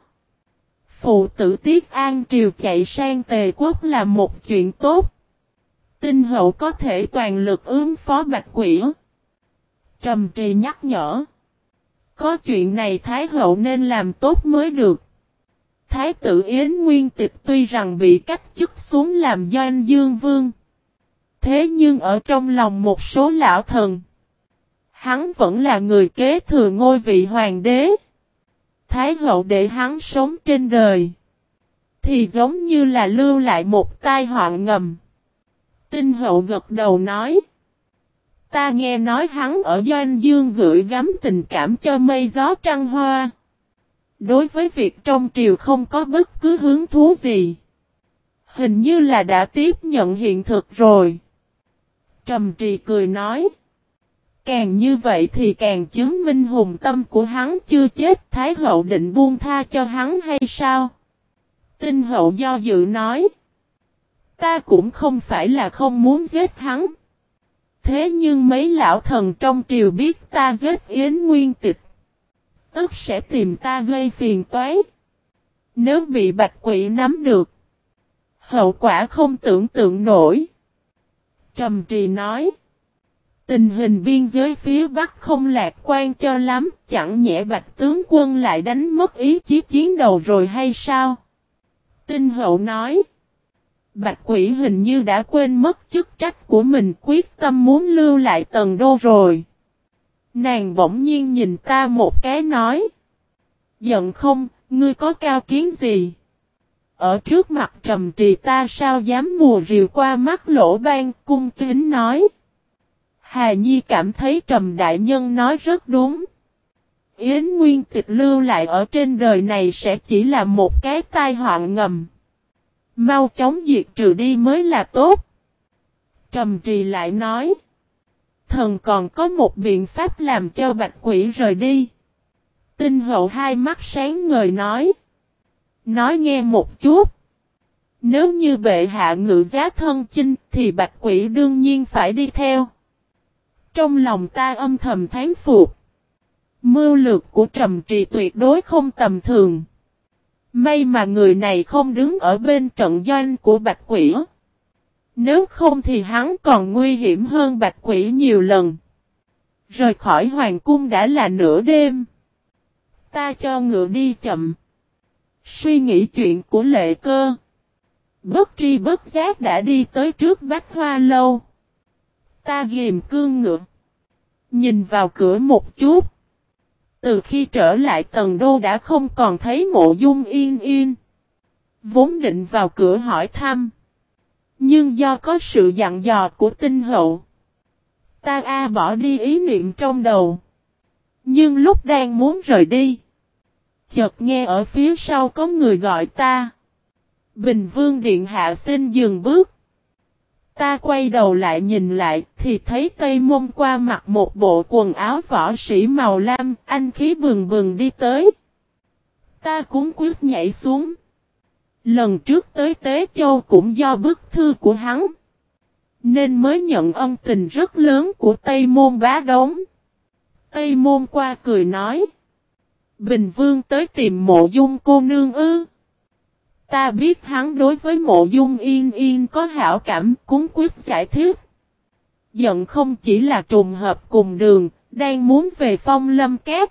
Phụ tử Tiết An Triều chạy sang Tề Quốc là một chuyện tốt. Tinh hậu có thể toàn lực ứng phó bạch quỷ. Trầm trì nhắc nhở. Có chuyện này Thái hậu nên làm tốt mới được. Thái tử Yến Nguyên Tịch tuy rằng bị cách chức xuống làm doanh dương vương. Thế nhưng ở trong lòng một số lão thần, hắn vẫn là người kế thừa ngôi vị hoàng đế. Thái hậu để hắn sống trên đời, thì giống như là lưu lại một tai họa ngầm. Tinh hậu gật đầu nói. Ta nghe nói hắn ở Doanh Dương gửi gắm tình cảm cho mây gió trăng hoa. Đối với việc trong triều không có bất cứ hướng thú gì. Hình như là đã tiếp nhận hiện thực rồi. Trầm trì cười nói. Càng như vậy thì càng chứng minh hùng tâm của hắn chưa chết. Thái hậu định buông tha cho hắn hay sao? Tinh hậu do dự nói. Ta cũng không phải là không muốn giết hắn. Thế nhưng mấy lão thần trong triều biết ta giết Yến Nguyên Tịch. Tức sẽ tìm ta gây phiền toái. Nếu bị bạch quỷ nắm được. Hậu quả không tưởng tượng nổi. Trầm trì nói. Tình hình biên giới phía Bắc không lạc quan cho lắm. Chẳng nhẽ bạch tướng quân lại đánh mất ý chí chiến đầu rồi hay sao? Tinh hậu nói. Bạch quỷ hình như đã quên mất chức trách của mình quyết tâm muốn lưu lại tầng đô rồi. Nàng bỗng nhiên nhìn ta một cái nói. Giận không, ngươi có cao kiến gì? Ở trước mặt trầm trì ta sao dám mùa rìu qua mắt lỗ ban cung kính nói. Hà Nhi cảm thấy trầm đại nhân nói rất đúng. Yến Nguyên tịch lưu lại ở trên đời này sẽ chỉ là một cái tai họa ngầm. Mau chóng diệt trừ đi mới là tốt. Trầm trì lại nói. Thần còn có một biện pháp làm cho bạch quỷ rời đi. Tinh hậu hai mắt sáng ngời nói. Nói nghe một chút. Nếu như bệ hạ ngự giá thân chinh thì bạch quỷ đương nhiên phải đi theo. Trong lòng ta âm thầm thán phục. Mưu lược của trầm trì tuyệt đối không tầm thường. May mà người này không đứng ở bên trận doanh của bạch quỷ. Nếu không thì hắn còn nguy hiểm hơn bạch quỷ nhiều lần. Rời khỏi hoàng cung đã là nửa đêm. Ta cho ngựa đi chậm. Suy nghĩ chuyện của lệ cơ. Bất tri bất giác đã đi tới trước bách hoa lâu. Ta ghiềm cương ngựa. Nhìn vào cửa một chút. Từ khi trở lại tầng đô đã không còn thấy mộ dung yên yên. Vốn định vào cửa hỏi thăm. Nhưng do có sự dặn dò của tinh hậu. Ta A bỏ đi ý niệm trong đầu. Nhưng lúc đang muốn rời đi. Chợt nghe ở phía sau có người gọi ta. Bình Vương Điện Hạ xin dừng bước. Ta quay đầu lại nhìn lại thì thấy Tây Môn qua mặc một bộ quần áo võ sĩ màu lam, anh khí bừng bừng đi tới. Ta cũng quyết nhảy xuống. Lần trước tới Tế Châu cũng do bức thư của hắn. Nên mới nhận ân tình rất lớn của Tây Môn bá đống. Tây Môn qua cười nói. Bình Vương tới tìm mộ dung cô nương ư. Ta biết hắn đối với mộ dung yên yên có hảo cảm cúng quyết giải thích. Giận không chỉ là trùng hợp cùng đường, đang muốn về phong lâm kép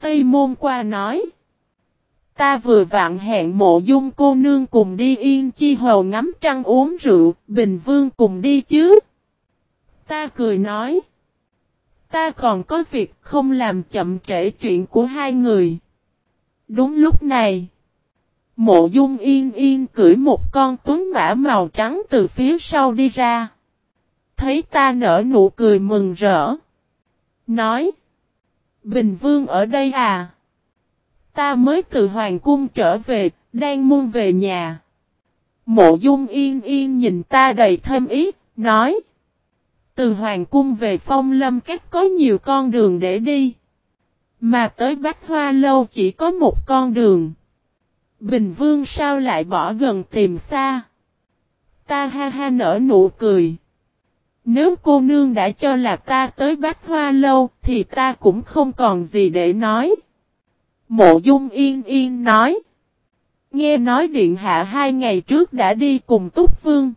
Tây môn qua nói. Ta vừa vạn hẹn mộ dung cô nương cùng đi yên chi hầu ngắm trăng uống rượu, bình vương cùng đi chứ. Ta cười nói. Ta còn có việc không làm chậm trễ chuyện của hai người. Đúng lúc này. Mộ dung yên yên cưỡi một con tuấn mã màu trắng từ phía sau đi ra. Thấy ta nở nụ cười mừng rỡ. Nói. Bình vương ở đây à? Ta mới từ hoàng cung trở về, đang muôn về nhà. Mộ dung yên yên nhìn ta đầy thêm ý, nói. Từ hoàng cung về phong lâm cách có nhiều con đường để đi. Mà tới Bách Hoa Lâu chỉ có một con đường. Bình Vương sao lại bỏ gần tìm xa? Ta ha ha nở nụ cười. Nếu cô nương đã cho là ta tới Bách Hoa Lâu, thì ta cũng không còn gì để nói. Mộ Dung Yên Yên nói. Nghe nói Điện Hạ hai ngày trước đã đi cùng Túc Vương.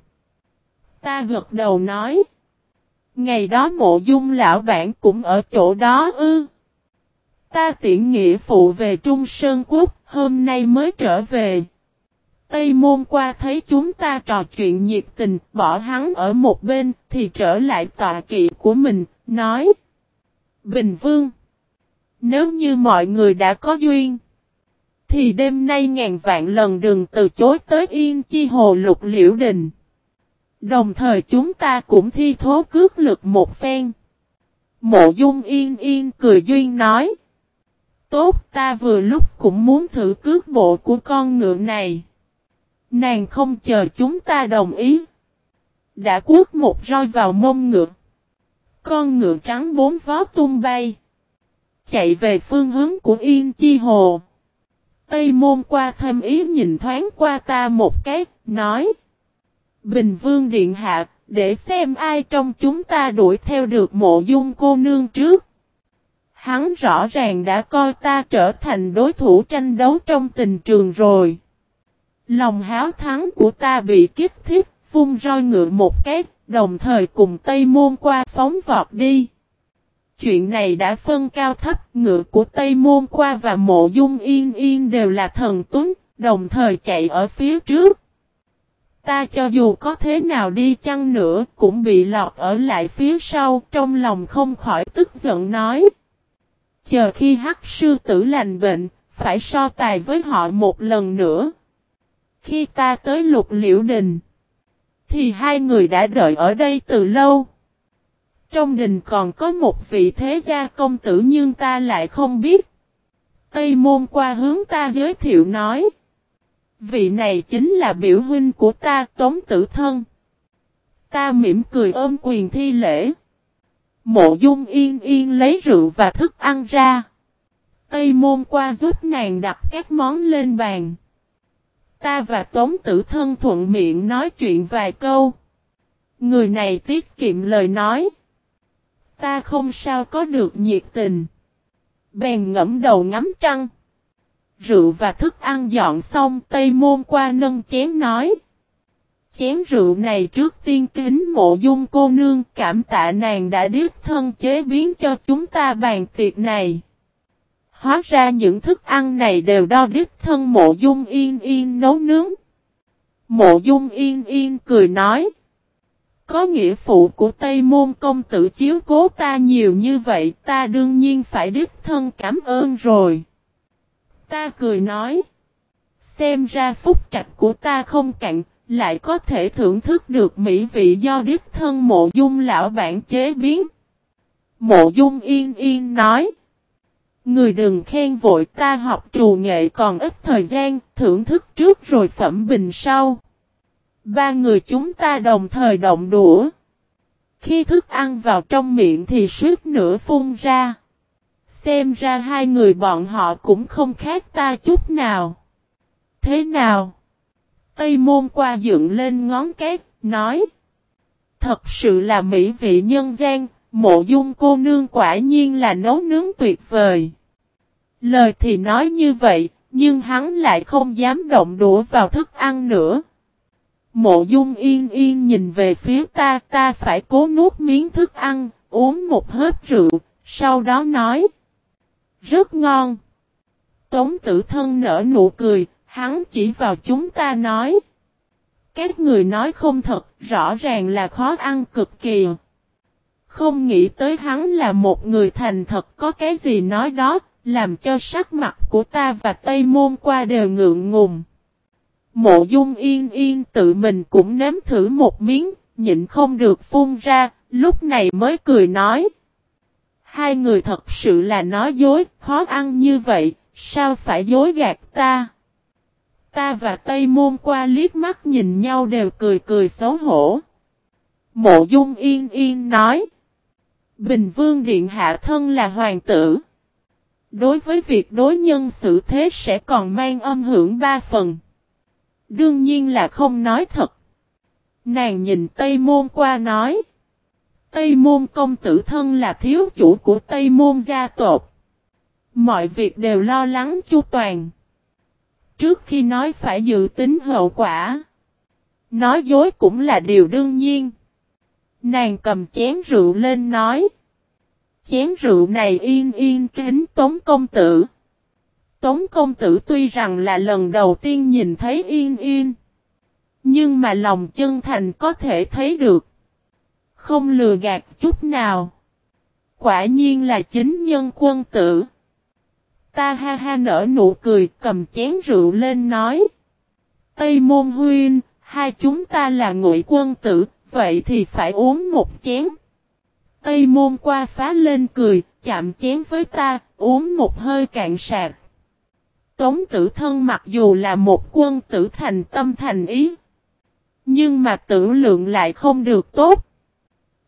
Ta gật đầu nói. Ngày đó mộ dung lão bản cũng ở chỗ đó ư. Ta tiện nghĩa phụ về Trung Sơn Quốc, hôm nay mới trở về. Tây môn qua thấy chúng ta trò chuyện nhiệt tình, bỏ hắn ở một bên, thì trở lại tọa kỵ của mình, nói. Bình Vương, nếu như mọi người đã có duyên, thì đêm nay ngàn vạn lần đừng từ chối tới Yên Chi Hồ Lục Liễu Đình. Đồng thời chúng ta cũng thi thố cước lực một phen. Mộ Dung Yên Yên cười duyên nói. Tốt ta vừa lúc cũng muốn thử cước bộ của con ngựa này. Nàng không chờ chúng ta đồng ý. Đã quất một roi vào mông ngựa. Con ngựa trắng bốn vó tung bay. Chạy về phương hướng của Yên Chi Hồ. Tây môn qua thâm ý nhìn thoáng qua ta một cái, nói. Bình Vương Điện Hạ, để xem ai trong chúng ta đuổi theo được mộ dung cô nương trước. Hắn rõ ràng đã coi ta trở thành đối thủ tranh đấu trong tình trường rồi. Lòng háo thắng của ta bị kích thích, vung roi ngựa một cái, đồng thời cùng Tây Môn qua phóng vọt đi. Chuyện này đã phân cao thấp, ngựa của Tây Môn qua và mộ dung yên yên đều là thần tuấn, đồng thời chạy ở phía trước. Ta cho dù có thế nào đi chăng nữa cũng bị lọt ở lại phía sau trong lòng không khỏi tức giận nói. Chờ khi hắc sư tử lành bệnh, phải so tài với họ một lần nữa. Khi ta tới lục liễu đình, thì hai người đã đợi ở đây từ lâu. Trong đình còn có một vị thế gia công tử nhưng ta lại không biết. Tây môn qua hướng ta giới thiệu nói. Vị này chính là biểu huynh của ta tống tử thân. Ta mỉm cười ôm quyền thi lễ. Mộ dung yên yên lấy rượu và thức ăn ra. Tây môn qua giúp nàng đặt các món lên bàn. Ta và tống tử thân thuận miệng nói chuyện vài câu. Người này tiết kiệm lời nói. Ta không sao có được nhiệt tình. Bèn ngẫm đầu ngắm trăng. Rượu và thức ăn dọn xong, Tây Môn qua nâng chén nói. Chén rượu này trước tiên kính mộ dung cô nương cảm tạ nàng đã điếp thân chế biến cho chúng ta bàn tiệc này. Hóa ra những thức ăn này đều đo đích thân mộ dung yên yên nấu nướng. Mộ dung yên yên cười nói. Có nghĩa phụ của Tây Môn công tử chiếu cố ta nhiều như vậy ta đương nhiên phải đích thân cảm ơn rồi. Ta cười nói. Xem ra phúc trạch của ta không cạn, lại có thể thưởng thức được mỹ vị do đích thân mộ dung lão bản chế biến. Mộ dung yên yên nói. Người đừng khen vội ta học trù nghệ còn ít thời gian, thưởng thức trước rồi phẩm bình sau. Ba người chúng ta đồng thời động đũa. Khi thức ăn vào trong miệng thì suýt nửa phun ra. Xem ra hai người bọn họ cũng không khác ta chút nào. Thế nào? Tây môn qua dựng lên ngón cái, nói. Thật sự là mỹ vị nhân gian, mộ dung cô nương quả nhiên là nấu nướng tuyệt vời. Lời thì nói như vậy, nhưng hắn lại không dám động đũa vào thức ăn nữa. Mộ dung yên yên nhìn về phía ta, ta phải cố nuốt miếng thức ăn, uống một hớp rượu, sau đó nói. Rất ngon. Tống tử thân nở nụ cười, hắn chỉ vào chúng ta nói. Các người nói không thật, rõ ràng là khó ăn cực kỳ. Không nghĩ tới hắn là một người thành thật có cái gì nói đó, làm cho sắc mặt của ta và Tây Môn qua đều ngượng ngùng. Mộ dung yên yên tự mình cũng nếm thử một miếng, nhịn không được phun ra, lúc này mới cười nói. Hai người thật sự là nói dối, khó ăn như vậy, sao phải dối gạt ta? Ta và Tây Môn qua liếc mắt nhìn nhau đều cười cười xấu hổ. Mộ dung yên yên nói. Bình vương điện hạ thân là hoàng tử. Đối với việc đối nhân xử thế sẽ còn mang âm hưởng ba phần. Đương nhiên là không nói thật. Nàng nhìn Tây Môn qua nói. Tây Môn công tử thân là thiếu chủ của Tây Môn gia tộc. Mọi việc đều lo lắng chu toàn. Trước khi nói phải dự tính hậu quả. Nói dối cũng là điều đương nhiên. Nàng cầm chén rượu lên nói. Chén rượu này yên yên kính Tống Công Tử. Tống Công Tử tuy rằng là lần đầu tiên nhìn thấy yên yên. Nhưng mà lòng chân thành có thể thấy được. Không lừa gạt chút nào. Quả nhiên là chính nhân quân tử. Ta ha ha nở nụ cười cầm chén rượu lên nói. Tây môn huyên, hai chúng ta là ngụy quân tử, vậy thì phải uống một chén. Tây môn qua phá lên cười, chạm chén với ta, uống một hơi cạn sạc. Tống tử thân mặc dù là một quân tử thành tâm thành ý. Nhưng mà tử lượng lại không được tốt.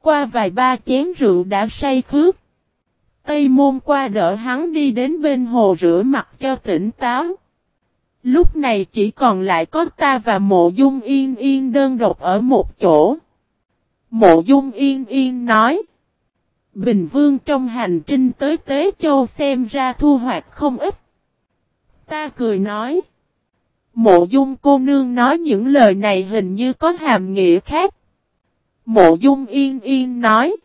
Qua vài ba chén rượu đã say khước. Tây môn qua đỡ hắn đi đến bên hồ rửa mặt cho tỉnh táo. Lúc này chỉ còn lại có ta và mộ dung yên yên đơn độc ở một chỗ. Mộ dung yên yên nói. Bình Vương trong hành trinh tới Tế Châu xem ra thu hoạch không ít. Ta cười nói. Mộ dung cô nương nói những lời này hình như có hàm nghĩa khác. Mộ dung yên yên nói.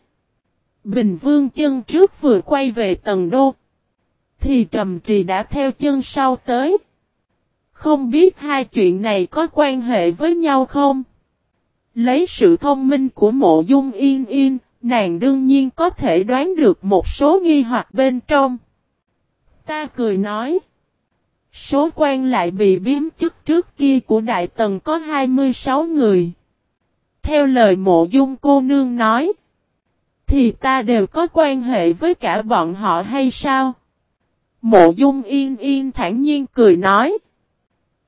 Bình Vương chân trước vừa quay về tầng đô. Thì trầm trì đã theo chân sau tới. Không biết hai chuyện này có quan hệ với nhau không? Lấy sự thông minh của mộ dung yên yên, nàng đương nhiên có thể đoán được một số nghi hoặc bên trong. Ta cười nói. Số quan lại bị biếm chức trước kia của Đại Tần có 26 người. Theo lời mộ dung cô nương nói. Thì ta đều có quan hệ với cả bọn họ hay sao? Mộ dung yên yên thản nhiên cười nói.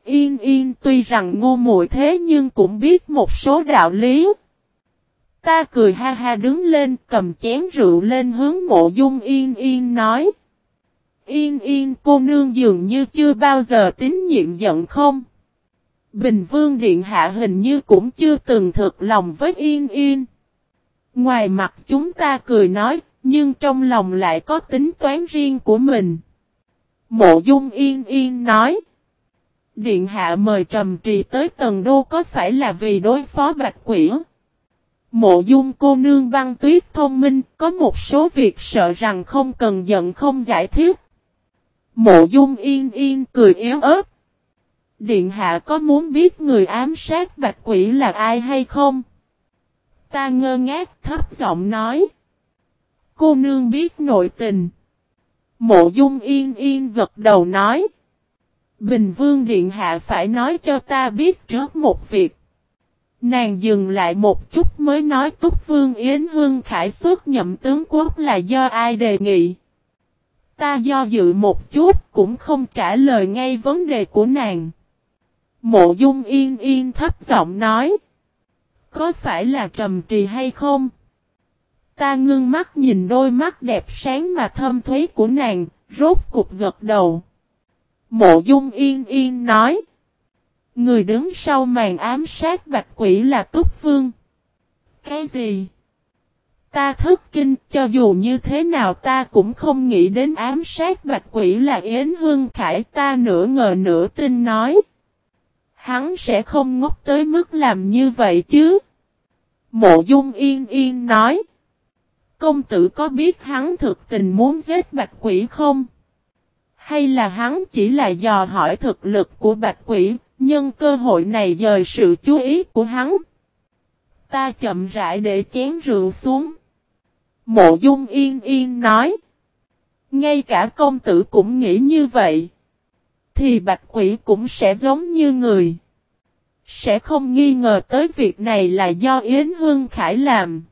Yên yên tuy rằng ngu muội thế nhưng cũng biết một số đạo lý. Ta cười ha ha đứng lên cầm chén rượu lên hướng mộ dung yên yên nói. Yên yên, cô nương dường như chưa bao giờ tín nhiệm giận không? Bình Vương Điện Hạ hình như cũng chưa từng thực lòng với Yên Yên. Ngoài mặt chúng ta cười nói, nhưng trong lòng lại có tính toán riêng của mình. Mộ Dung Yên Yên nói. Điện Hạ mời Trầm Trì tới Tần Đô có phải là vì đối phó Bạch Quỷ? Mộ Dung cô nương băng tuyết thông minh, có một số việc sợ rằng không cần giận không giải thích. Mộ Dung Yên Yên cười yếu ớt. Điện hạ có muốn biết người ám sát bạch quỷ là ai hay không? Ta ngơ ngác, thấp giọng nói. Cô nương biết nội tình. Mộ dung yên yên gật đầu nói. Bình vương điện hạ phải nói cho ta biết trước một việc. Nàng dừng lại một chút mới nói Túc Vương Yến Hương Khải xuất nhậm tướng quốc là do ai đề nghị. Ta do dự một chút cũng không trả lời ngay vấn đề của nàng. Mộ dung yên yên thấp giọng nói. Có phải là trầm trì hay không? Ta ngưng mắt nhìn đôi mắt đẹp sáng mà thâm thuế của nàng, rốt cục gật đầu. Mộ dung yên yên nói. Người đứng sau màn ám sát bạch quỷ là Túc Vương. Cái gì? Ta thất kinh, cho dù như thế nào ta cũng không nghĩ đến ám sát bạch quỷ là Yến Hương Khải ta nửa ngờ nửa tin nói. Hắn sẽ không ngốc tới mức làm như vậy chứ. Mộ dung yên yên nói. Công tử có biết hắn thực tình muốn giết bạch quỷ không? Hay là hắn chỉ là dò hỏi thực lực của bạch quỷ, nhưng cơ hội này dời sự chú ý của hắn? Ta chậm rãi để chén rượu xuống. Mộ dung yên yên nói. Ngay cả công tử cũng nghĩ như vậy thì bạch quỷ cũng sẽ giống như người. Sẽ không nghi ngờ tới việc này là do Yến Hương Khải làm.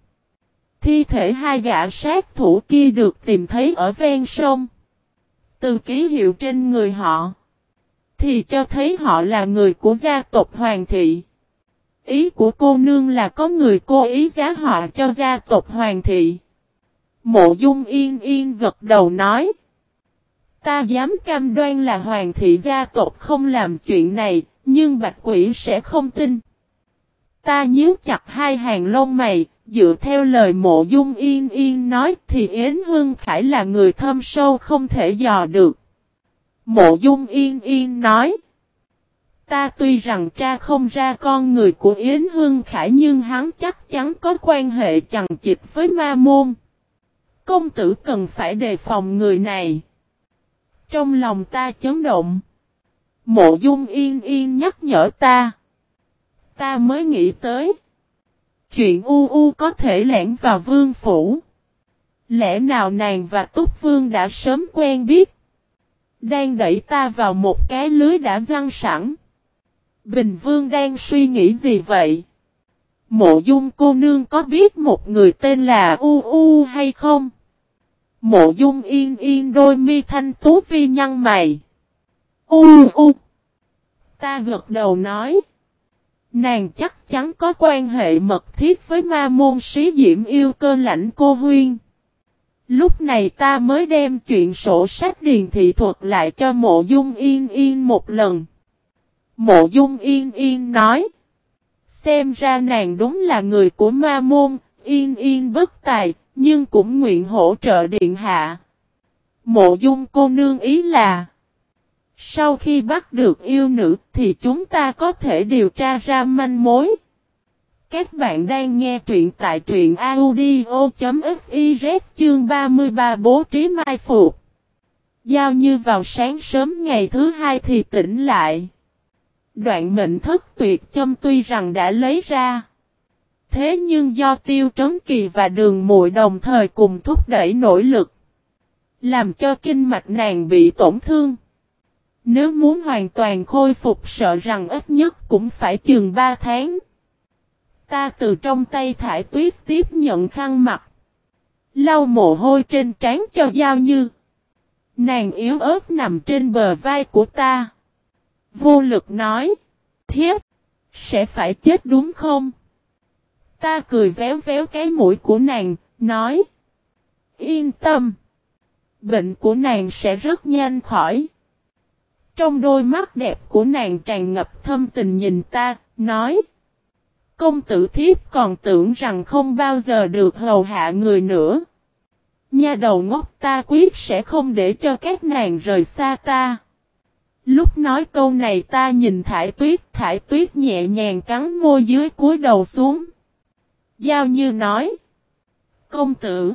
Thi thể hai gã sát thủ kia được tìm thấy ở ven sông. Từ ký hiệu trên người họ. Thì cho thấy họ là người của gia tộc Hoàng thị. Ý của cô nương là có người cố ý giá họ cho gia tộc Hoàng thị. Mộ dung yên yên gật đầu nói. Ta dám cam đoan là hoàng thị gia tộc không làm chuyện này, nhưng bạch quỷ sẽ không tin. Ta nhíu chặt hai hàng lông mày, dựa theo lời mộ dung yên yên nói thì Yến Hương Khải là người thâm sâu không thể dò được. Mộ dung yên yên nói. Ta tuy rằng cha không ra con người của Yến Hương Khải nhưng hắn chắc chắn có quan hệ chằng chịch với ma môn. Công tử cần phải đề phòng người này. Trong lòng ta chấn động. Mộ dung yên yên nhắc nhở ta. Ta mới nghĩ tới. Chuyện u u có thể lẻn vào vương phủ. Lẽ nào nàng và Túc Vương đã sớm quen biết. Đang đẩy ta vào một cái lưới đã răng sẵn. Bình Vương đang suy nghĩ gì vậy? Mộ dung cô nương có biết một người tên là U U hay không? Mộ dung yên yên đôi mi thanh tú vi nhăn mày. U U. Ta gật đầu nói. Nàng chắc chắn có quan hệ mật thiết với ma môn sĩ diễm yêu cơ lãnh cô huyên. Lúc này ta mới đem chuyện sổ sách điền thị thuật lại cho mộ dung yên yên một lần. Mộ dung yên yên nói. Xem ra nàng đúng là người của ma môn, yên yên bất tài, nhưng cũng nguyện hỗ trợ điện hạ. Mộ dung cô nương ý là. Sau khi bắt được yêu nữ thì chúng ta có thể điều tra ra manh mối. Các bạn đang nghe truyện tại truyện audio.fiz chương 33 bố trí mai phục. Giao như vào sáng sớm ngày thứ hai thì tỉnh lại. Đoạn mệnh thất tuyệt châm tuy rằng đã lấy ra. Thế nhưng do tiêu trấn kỳ và đường muội đồng thời cùng thúc đẩy nỗ lực. Làm cho kinh mạch nàng bị tổn thương. Nếu muốn hoàn toàn khôi phục sợ rằng ít nhất cũng phải chừng 3 tháng. Ta từ trong tay thải tuyết tiếp nhận khăn mặt. Lau mồ hôi trên trán cho Giao Như. Nàng yếu ớt nằm trên bờ vai của ta. Vô lực nói. Thiết. Sẽ phải chết đúng không? Ta cười véo véo cái mũi của nàng. Nói. Yên tâm. Bệnh của nàng sẽ rất nhanh khỏi. Trong đôi mắt đẹp của nàng tràn ngập thâm tình nhìn ta. Nói. Công tử thiếp còn tưởng rằng không bao giờ được hầu hạ người nữa. Nha đầu ngốc ta quyết sẽ không để cho các nàng rời xa ta. Lúc nói câu này ta nhìn thải tuyết, thải tuyết nhẹ nhàng cắn môi dưới cúi đầu xuống. Giao như nói. Công tử.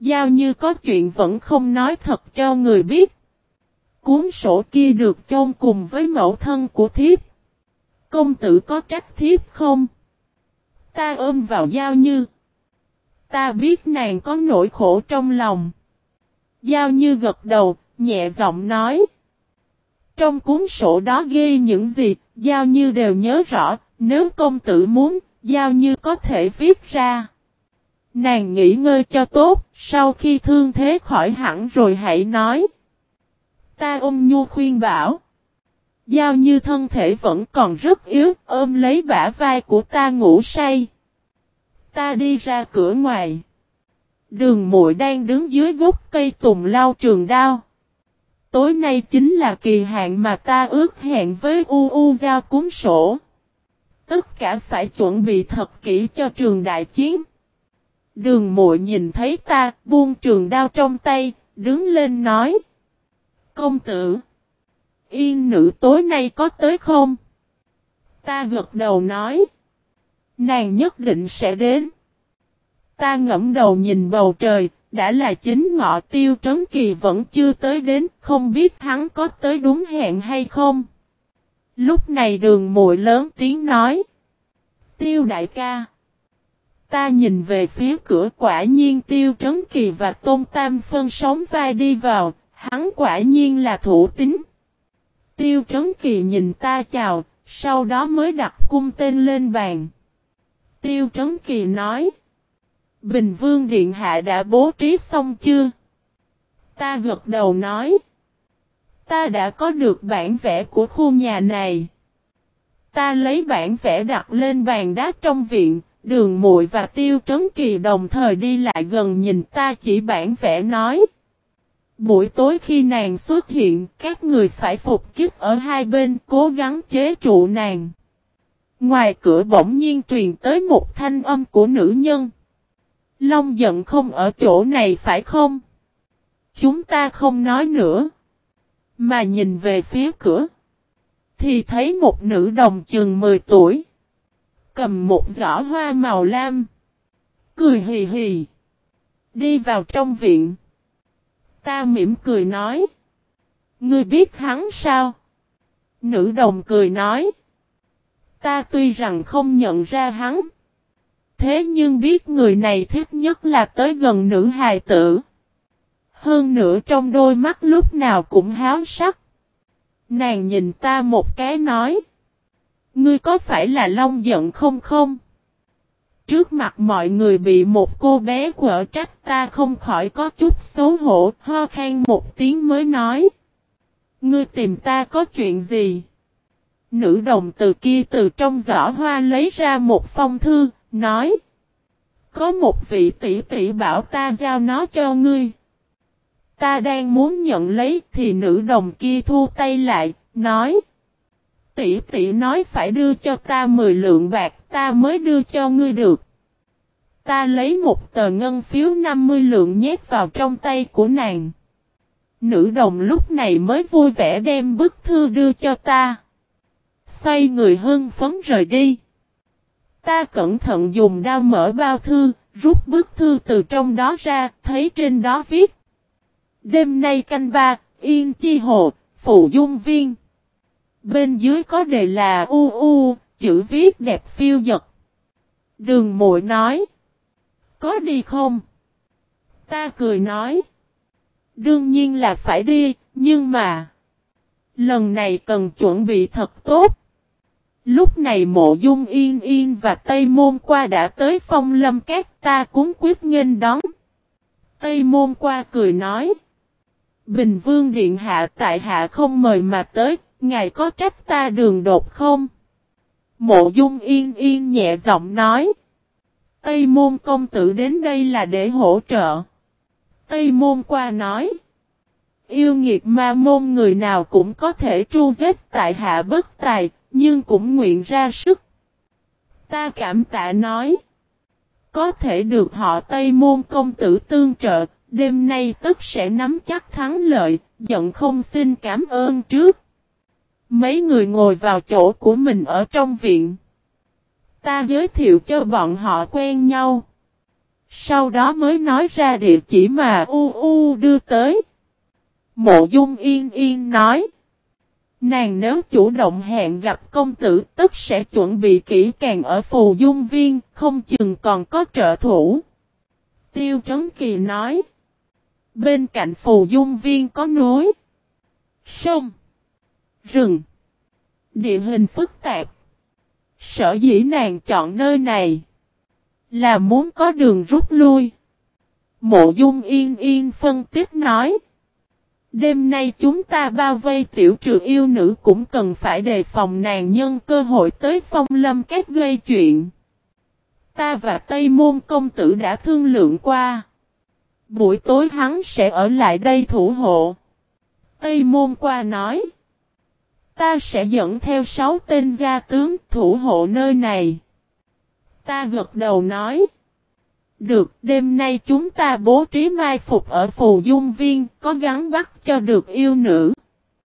Giao như có chuyện vẫn không nói thật cho người biết. Cuốn sổ kia được chôn cùng với mẫu thân của thiếp. Công tử có trách thiếp không? Ta ôm vào Giao Như. Ta biết nàng có nỗi khổ trong lòng. Giao Như gật đầu, nhẹ giọng nói. Trong cuốn sổ đó ghi những gì, Giao Như đều nhớ rõ, nếu công tử muốn, Giao Như có thể viết ra. Nàng nghỉ ngơi cho tốt, sau khi thương thế khỏi hẳn rồi hãy nói. Ta ôm nhu khuyên bảo. Giao như thân thể vẫn còn rất yếu, ôm lấy bả vai của ta ngủ say. Ta đi ra cửa ngoài. Đường muội đang đứng dưới gốc cây tùng lau trường đao. Tối nay chính là kỳ hạn mà ta ước hẹn với U U giao cúng sổ. Tất cả phải chuẩn bị thật kỹ cho trường đại chiến. Đường Mộ nhìn thấy ta, buông trường đao trong tay, đứng lên nói. Công tử! Yên nữ tối nay có tới không? Ta gật đầu nói. Nàng nhất định sẽ đến. Ta ngẫm đầu nhìn bầu trời, đã là chính ngọ tiêu trấn kỳ vẫn chưa tới đến, không biết hắn có tới đúng hẹn hay không. Lúc này đường muội lớn tiếng nói. Tiêu đại ca. Ta nhìn về phía cửa quả nhiên tiêu trấn kỳ và tôn tam phân sóng vai đi vào, hắn quả nhiên là thủ tính. Tiêu Trấn Kỳ nhìn ta chào, sau đó mới đặt cung tên lên bàn. Tiêu Trấn Kỳ nói. Bình Vương Điện Hạ đã bố trí xong chưa? Ta gật đầu nói. Ta đã có được bản vẽ của khu nhà này. Ta lấy bản vẽ đặt lên bàn đá trong viện, đường muội và tiêu trấn kỳ đồng thời đi lại gần nhìn ta chỉ bản vẽ nói. Buổi tối khi nàng xuất hiện, các người phải phục kích ở hai bên cố gắng chế trụ nàng. Ngoài cửa bỗng nhiên truyền tới một thanh âm của nữ nhân. Long giận không ở chỗ này phải không? Chúng ta không nói nữa. Mà nhìn về phía cửa. Thì thấy một nữ đồng chừng 10 tuổi. Cầm một giỏ hoa màu lam. Cười hì hì. Đi vào trong viện. Ta mỉm cười nói. Ngươi biết hắn sao? Nữ đồng cười nói. Ta tuy rằng không nhận ra hắn. Thế nhưng biết người này thích nhất là tới gần nữ hài tử. Hơn nữa trong đôi mắt lúc nào cũng háo sắc. Nàng nhìn ta một cái nói. Ngươi có phải là Long giận không không? Trước mặt mọi người bị một cô bé quở trách ta không khỏi có chút xấu hổ, ho khan một tiếng mới nói. Ngươi tìm ta có chuyện gì? Nữ đồng từ kia từ trong giỏ hoa lấy ra một phong thư, nói. Có một vị tỷ tỷ bảo ta giao nó cho ngươi. Ta đang muốn nhận lấy thì nữ đồng kia thu tay lại, nói. Tỷ tỷ nói phải đưa cho ta 10 lượng bạc ta mới đưa cho ngươi được. Ta lấy một tờ ngân phiếu 50 lượng nhét vào trong tay của nàng. Nữ đồng lúc này mới vui vẻ đem bức thư đưa cho ta. Xoay người hưng phấn rời đi. Ta cẩn thận dùng đao mở bao thư, rút bức thư từ trong đó ra, thấy trên đó viết. Đêm nay canh ba, yên chi hồ, phụ dung viên. Bên dưới có đề là u u, chữ viết đẹp phiêu dật. Đường muội nói. Có đi không? Ta cười nói. Đương nhiên là phải đi, nhưng mà. Lần này cần chuẩn bị thật tốt. Lúc này mộ dung yên yên và Tây Môn qua đã tới phong lâm các ta cúng quyết nghênh đón. Tây Môn qua cười nói. Bình Vương Điện Hạ tại Hạ không mời mà tới, ngài có trách ta đường đột không? Mộ dung yên yên nhẹ giọng nói. Tây môn công tử đến đây là để hỗ trợ. Tây môn qua nói. Yêu nghiệt ma môn người nào cũng có thể tru giết tại hạ bất tài, nhưng cũng nguyện ra sức. Ta cảm tạ nói. Có thể được họ Tây môn công tử tương trợ, đêm nay tất sẽ nắm chắc thắng lợi, giận không xin cảm ơn trước. Mấy người ngồi vào chỗ của mình ở trong viện. Ta giới thiệu cho bọn họ quen nhau. Sau đó mới nói ra địa chỉ mà U U đưa tới. Mộ Dung Yên Yên nói. Nàng nếu chủ động hẹn gặp công tử tức sẽ chuẩn bị kỹ càng ở phù dung viên, không chừng còn có trợ thủ. Tiêu Trấn Kỳ nói. Bên cạnh phù dung viên có núi, sông, rừng, địa hình phức tạp. Sở dĩ nàng chọn nơi này là muốn có đường rút lui. Mộ dung yên yên phân tích nói. Đêm nay chúng ta bao vây tiểu trừ yêu nữ cũng cần phải đề phòng nàng nhân cơ hội tới phong lâm các gây chuyện. Ta và Tây Môn Công Tử đã thương lượng qua. Buổi tối hắn sẽ ở lại đây thủ hộ. Tây Môn qua nói. Ta sẽ dẫn theo sáu tên gia tướng thủ hộ nơi này. Ta gật đầu nói. Được, đêm nay chúng ta bố trí mai phục ở phù dung viên, có gắn bắt cho được yêu nữ.